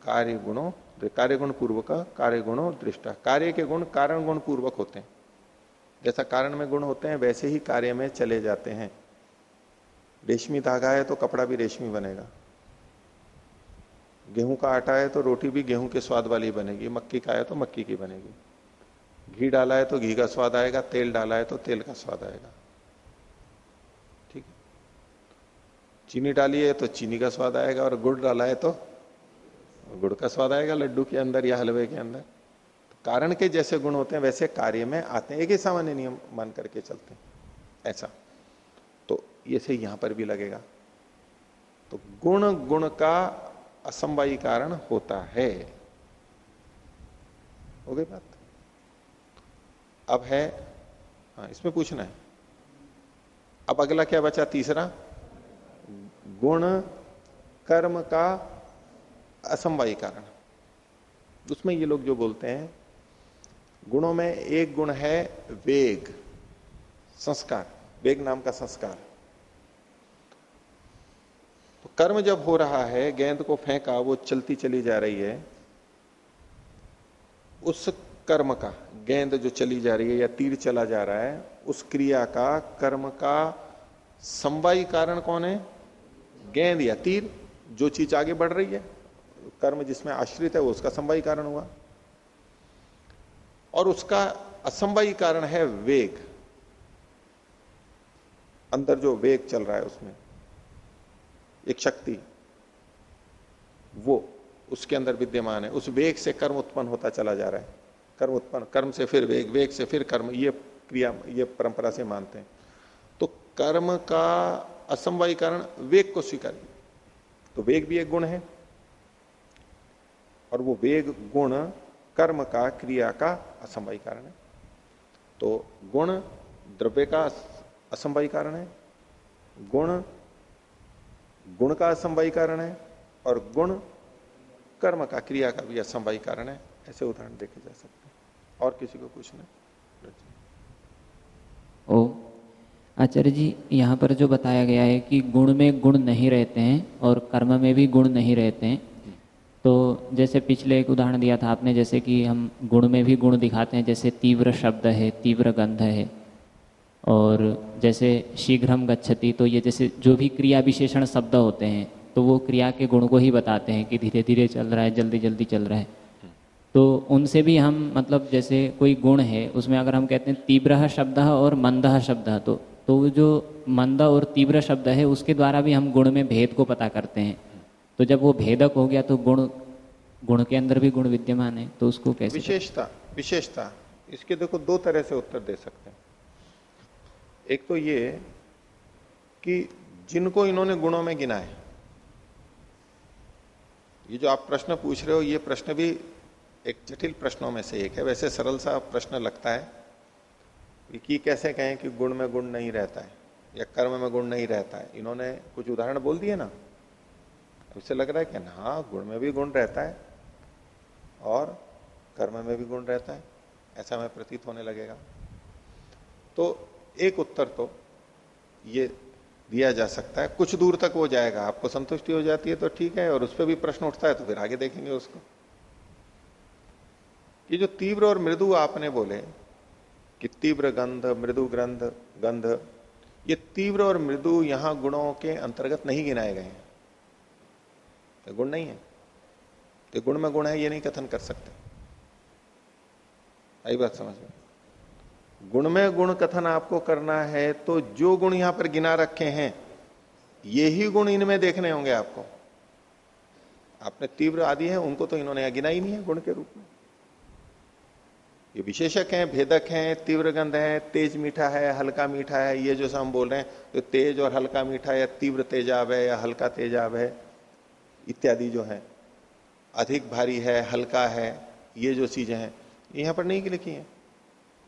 कार्य गुणों कार्य गुण पूर्वक कार्य गुणों दृष्टा। कार्य के गुण कारण गुण पूर्वक होते हैं। जैसा कारण में गुण होते हैं, वैसे ही कार्य में चले जाते हैं। रेशमी धागा है तो कपड़ा भी रेशमी बनेगा। गेहूँ का आटा है तो रोटी भी गेहूँ के स्वाद वाली बनेगी। मक्की का है तो मक्की की बनेगी। घी डाला है तो घी का स्वाद आएगा, तेल डाला है तो तेल का स्वाद आएगा ठीक है चीनी डाली है तो चीनी का स्वाद आएगा और गुड़ डाला है तो गुड़ का स्वाद आएगा लड्डू के अंदर या हलवे के अंदर। तो कारण के जैसे गुण होते हैं, वैसे कार्य में आते हैं। एक ही सामान्य नियम मान करके चलते हैं। ऐसा। तो ये से यहाँ पर भी लगेगा। तो गुण गुण का असंवाई कारण होता है। हो गई बात? अब है हाँ इसमें पूछना है। अब अगला क्या बचा? तीसरा? गुण, कर्म का असमवाय कारण। उसमें ये लोग जो बोलते हैं, गुणों में एक गुण है वेग, संस्कार। वेग नाम का संस्कार। तो कर्म जब हो रहा है, गेंद को फेंका, वो चलती चली जा रही है, उस कर्म का, गेंद जो चली जा रही है या तीर चला जा रहा है, उस क्रिया का, कर्म का संवाई कारण कौन है? गेंद या तीर, जो चीज़ आगे बढ़ रही है, कर्म जिसमें आश्रित है, वो उसका संवाई कारण हुआ। और उसका असंवाई कारण है वेग। अंदर जो वेग चल रहा है उसमें, एक शक्ति, वो उसके अंदर विद्यमान है। उस वेग से कर्म उत्पन्न होता चला जा रहा है। कर्म उत्पन्न, कर्म से फिर वेग वेग से फिर कर्म, ये क्रिया, ये परंपरा से मानते हैं। तो कर्म का असमवाई कारण वेग को स्वीकार तो वेग भी एक गुण है और वो वेग गुण कर्म का क्रिया का असमवाई कारण है। तो गुण द्रव्य का असंभवी कारण है गुण गुण का असंभवी कारण है और गुण कर्म का क्रिया का भी असंभवी कारण है। ऐसे उदाहरण देखे जा सकते हैं। और किसी को पूछना ओ आचार्य जी, यहाँ पर जो बताया गया है कि गुण में गुण नहीं रहते हैं और कर्म में भी गुण नहीं रहते हैं। तो जैसे पिछले एक उदाहरण दिया था आपने, जैसे कि हम गुण में भी गुण दिखाते हैं, जैसे तीव्र शब्द है, तीव्र गंध है, और जैसे शीघ्रम गच्छति तो ये जैसे जो भी क्रिया विशेषण शब्द होते हैं तो वो क्रिया के गुण को ही बताते हैं कि धीरे धीरे चल रहा है जल्दी जल्दी चल रहा है। तो उनसे भी हम मतलब जैसे कोई गुण है, उसमें अगर हम कहते हैं तीव्र शब्द और मंद शब्द तो तो वो जो मंद और तीव्र शब्द है, उसके द्वारा भी हम गुण में भेद को पता करते हैं। तो जब वो भेदक हो गया तो गुण गुण के अंदर भी गुण विद्यमान है तो उसको कैसे विशेषता विशेषता, इसके देखो दो तरह से उत्तर दे सकते हैं। एक तो ये कि जिनको इन्होंने गुणों में गिना है ये जो आप प्रश्न पूछ रहे हो, ये प्रश्न भी एक जटिल प्रश्नों में से एक है। वैसे सरल सा प्रश्न लगता है कि कैसे कहें कि गुण में गुण नहीं रहता है, या कर्म में गुण नहीं रहता है? इन्होंने कुछ उदाहरण बोल दिए ना? इससे लग रहा है कि हाँ गुण में भी गुण रहता है और कर्म में भी गुण रहता है। ऐसा हमें प्रतीत होने लगेगा। तो एक उत्तर तो ये दिया जा सकता है। कुछ दूर तक वो जाएगा। आपको संतुष्टि हो जाती है तो ठीक है, और उस पर भी प्रश्न उठता है तो फिर आगे देखेंगे उसको। ये जो तीव्र और मृदु आपने बोले कि तीव्र गंध, मृदु ग्रंथ, गंध, ये तीव्र और मृदु यहाँ गुणों के अंतर्गत नहीं गिनाए गए हैं। तो गुण नहीं है। तो गुण में गुण है, ये नहीं कथन कर सकते। आई बात समझ में? गुण में गुण कथन आपको करना है तो जो गुण यहाँ पर गिना रखे हैं, ये ही गुण इनमें देखने होंगे आपको। आपने तीव्र आदि है, उनको तो इन्होंने गिना ही नहीं है गुण के रूप में। ये विशेषक हैं, भेदक हैं, तीव्र गंध है, तेज मीठा है, हल्का मीठा है, ये जो हम बोल रहे हैं तो तेज और हल्का मीठा या तीव्र तेजाब है या हल्का तेजाब है, इत्यादि जो है। अधिक भारी है, हल्का है, ये जो चीज़ें हैं यहाँ पर नहीं लिखी है।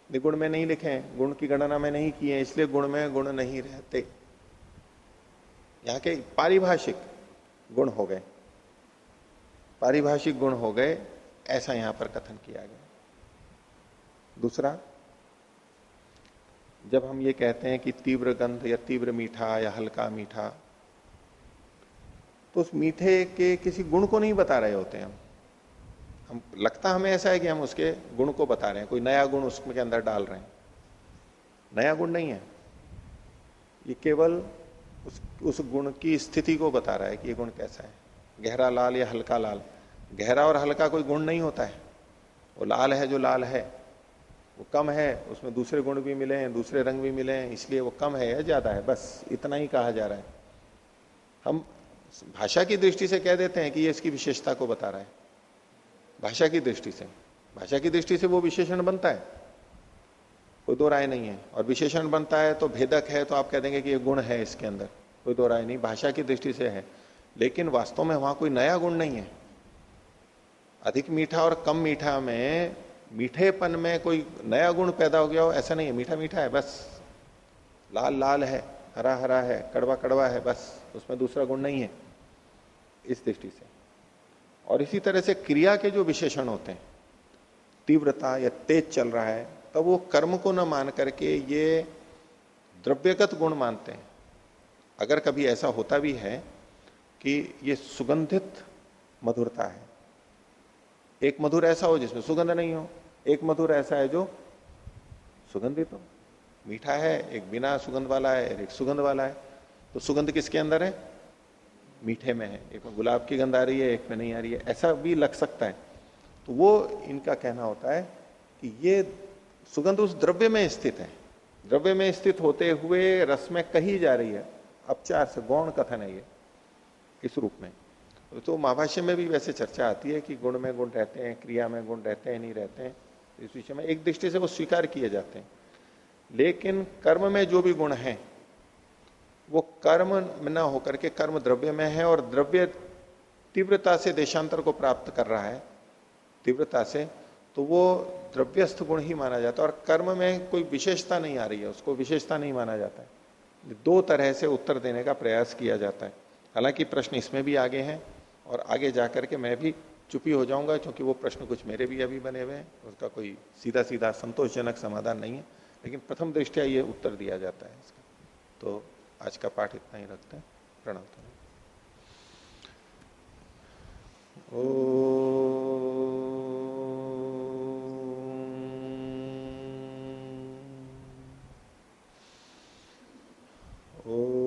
गुण में नहीं लिखे हैं, गुण की गणना में नहीं की है, इसलिए गुण में गुण नहीं रहते। यहाँ के पारिभाषिक गुण हो गए। पारिभाषिक गुण हो गए, ऐसा यहाँ पर कथन किया गया। दूसरा, जब हम ये कहते हैं कि तीव्र गंध या तीव्र मीठा या हल्का मीठा तो उस मीठे के किसी गुण को नहीं बता रहे होते हम। हम, लगता हमें ऐसा है कि हम उसके गुण को बता रहे हैं, कोई नया गुण उसके अंदर डाल रहे हैं। नया गुण नहीं है। ये केवल उस उस गुण की स्थिति को बता रहा है कि ये गुण कैसा है। गहरा लाल या हल्का लाल। गहरा और हल्का कोई गुण नहीं होता है। वो लाल है जो लाल है। वो कम है, उसमें दूसरे गुण भी मिले हैं, दूसरे रंग भी मिले हैं, इसलिए वो कम है या ज़्यादा है, बस इतना ही कहा जा रहा है। हम भाषा की दृष्टि से कह देते हैं कि ये इसकी विशेषता को बता रहा है। भाषा की दृष्टि से, भाषा की दृष्टि से वो विशेषण बनता है। कोई दो राय नहीं है, और विशेषण बनता है तो भेदक है तो आप कह देंगे कि ये गुण है इसके अंदर, कोई दो राय नहीं, भाषा की दृष्टि से है। लेकिन वास्तव में वहाँ कोई नया गुण नहीं है। अधिक मीठा और कम मीठा में मीठेपन में कोई नया गुण पैदा हो गया हो, ऐसा नहीं है। मीठा मीठा है, बस। लाल लाल है, हरा हरा है, कड़वा कड़वा है, बस। उसमें दूसरा गुण नहीं है इस दृष्टि से। और इसी तरह से क्रिया के जो विशेषण होते हैं, तीव्रता या तेज चल रहा है, तब तो वो कर्म को न मान करके ये द्रव्यगत गुण मानते हैं। अगर कभी ऐसा होता भी है कि ये सुगंधित मधुरता है, एक मधुर ऐसा हो जिसमें सुगंध नहीं हो एक मधुर ऐसा है जो सुगंधित हो मीठा है, एक बिना सुगंध वाला है, एक सुगंध वाला है। तो सुगंध किसके अंदर है? मीठे में है। एक में गुलाब की गंध आ रही है, एक में नहीं आ रही है। ऐसा भी लग सकता है। तो वो इनका कहना होता है कि ये सुगंध उस द्रव्य में स्थित है। द्रव्य में स्थित होते हुए रस में कही जा रही है। अपचार से गौण कथन है ये, इस रूप में। तो महाभाष्य में भी वैसे चर्चा आती है कि गुण में गुण रहते हैं, क्रिया में गुण रहते हैं, नहीं रहते हैं। इस विषय में एक दृष्टि से वो स्वीकार किए जाते हैं। लेकिन कर्म में जो भी गुण है, वो कर्म न होकर के कर्म द्रव्य में है और द्रव्य तीव्रता से देशांतर को प्राप्त कर रहा है, तीव्रता से तो वो द्रव्यस्थ गुण ही माना जाता है और कर्म में कोई विशेषता नहीं आ रही है, उसको विशेषता नहीं माना जाता है। दो तरह से उत्तर देने का प्रयास किया जाता है। हालाँकि प्रश्न इसमें भी आगे हैं और आगे जाकर के मैं भी चुपी हो जाऊँगा क्योंकि वो प्रश्न कुछ मेरे भी अभी बने हुए हैं उसका कोई सीधा सीधा संतोषजनक समाधान नहीं है लेकिन प्रथम दृष्टिया ये उत्तर दिया जाता है इसका तो आज का पाठ इतना ही रखते हैं प्रणाम ओ सभी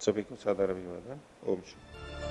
წვიკო სადარბიბადან ომში.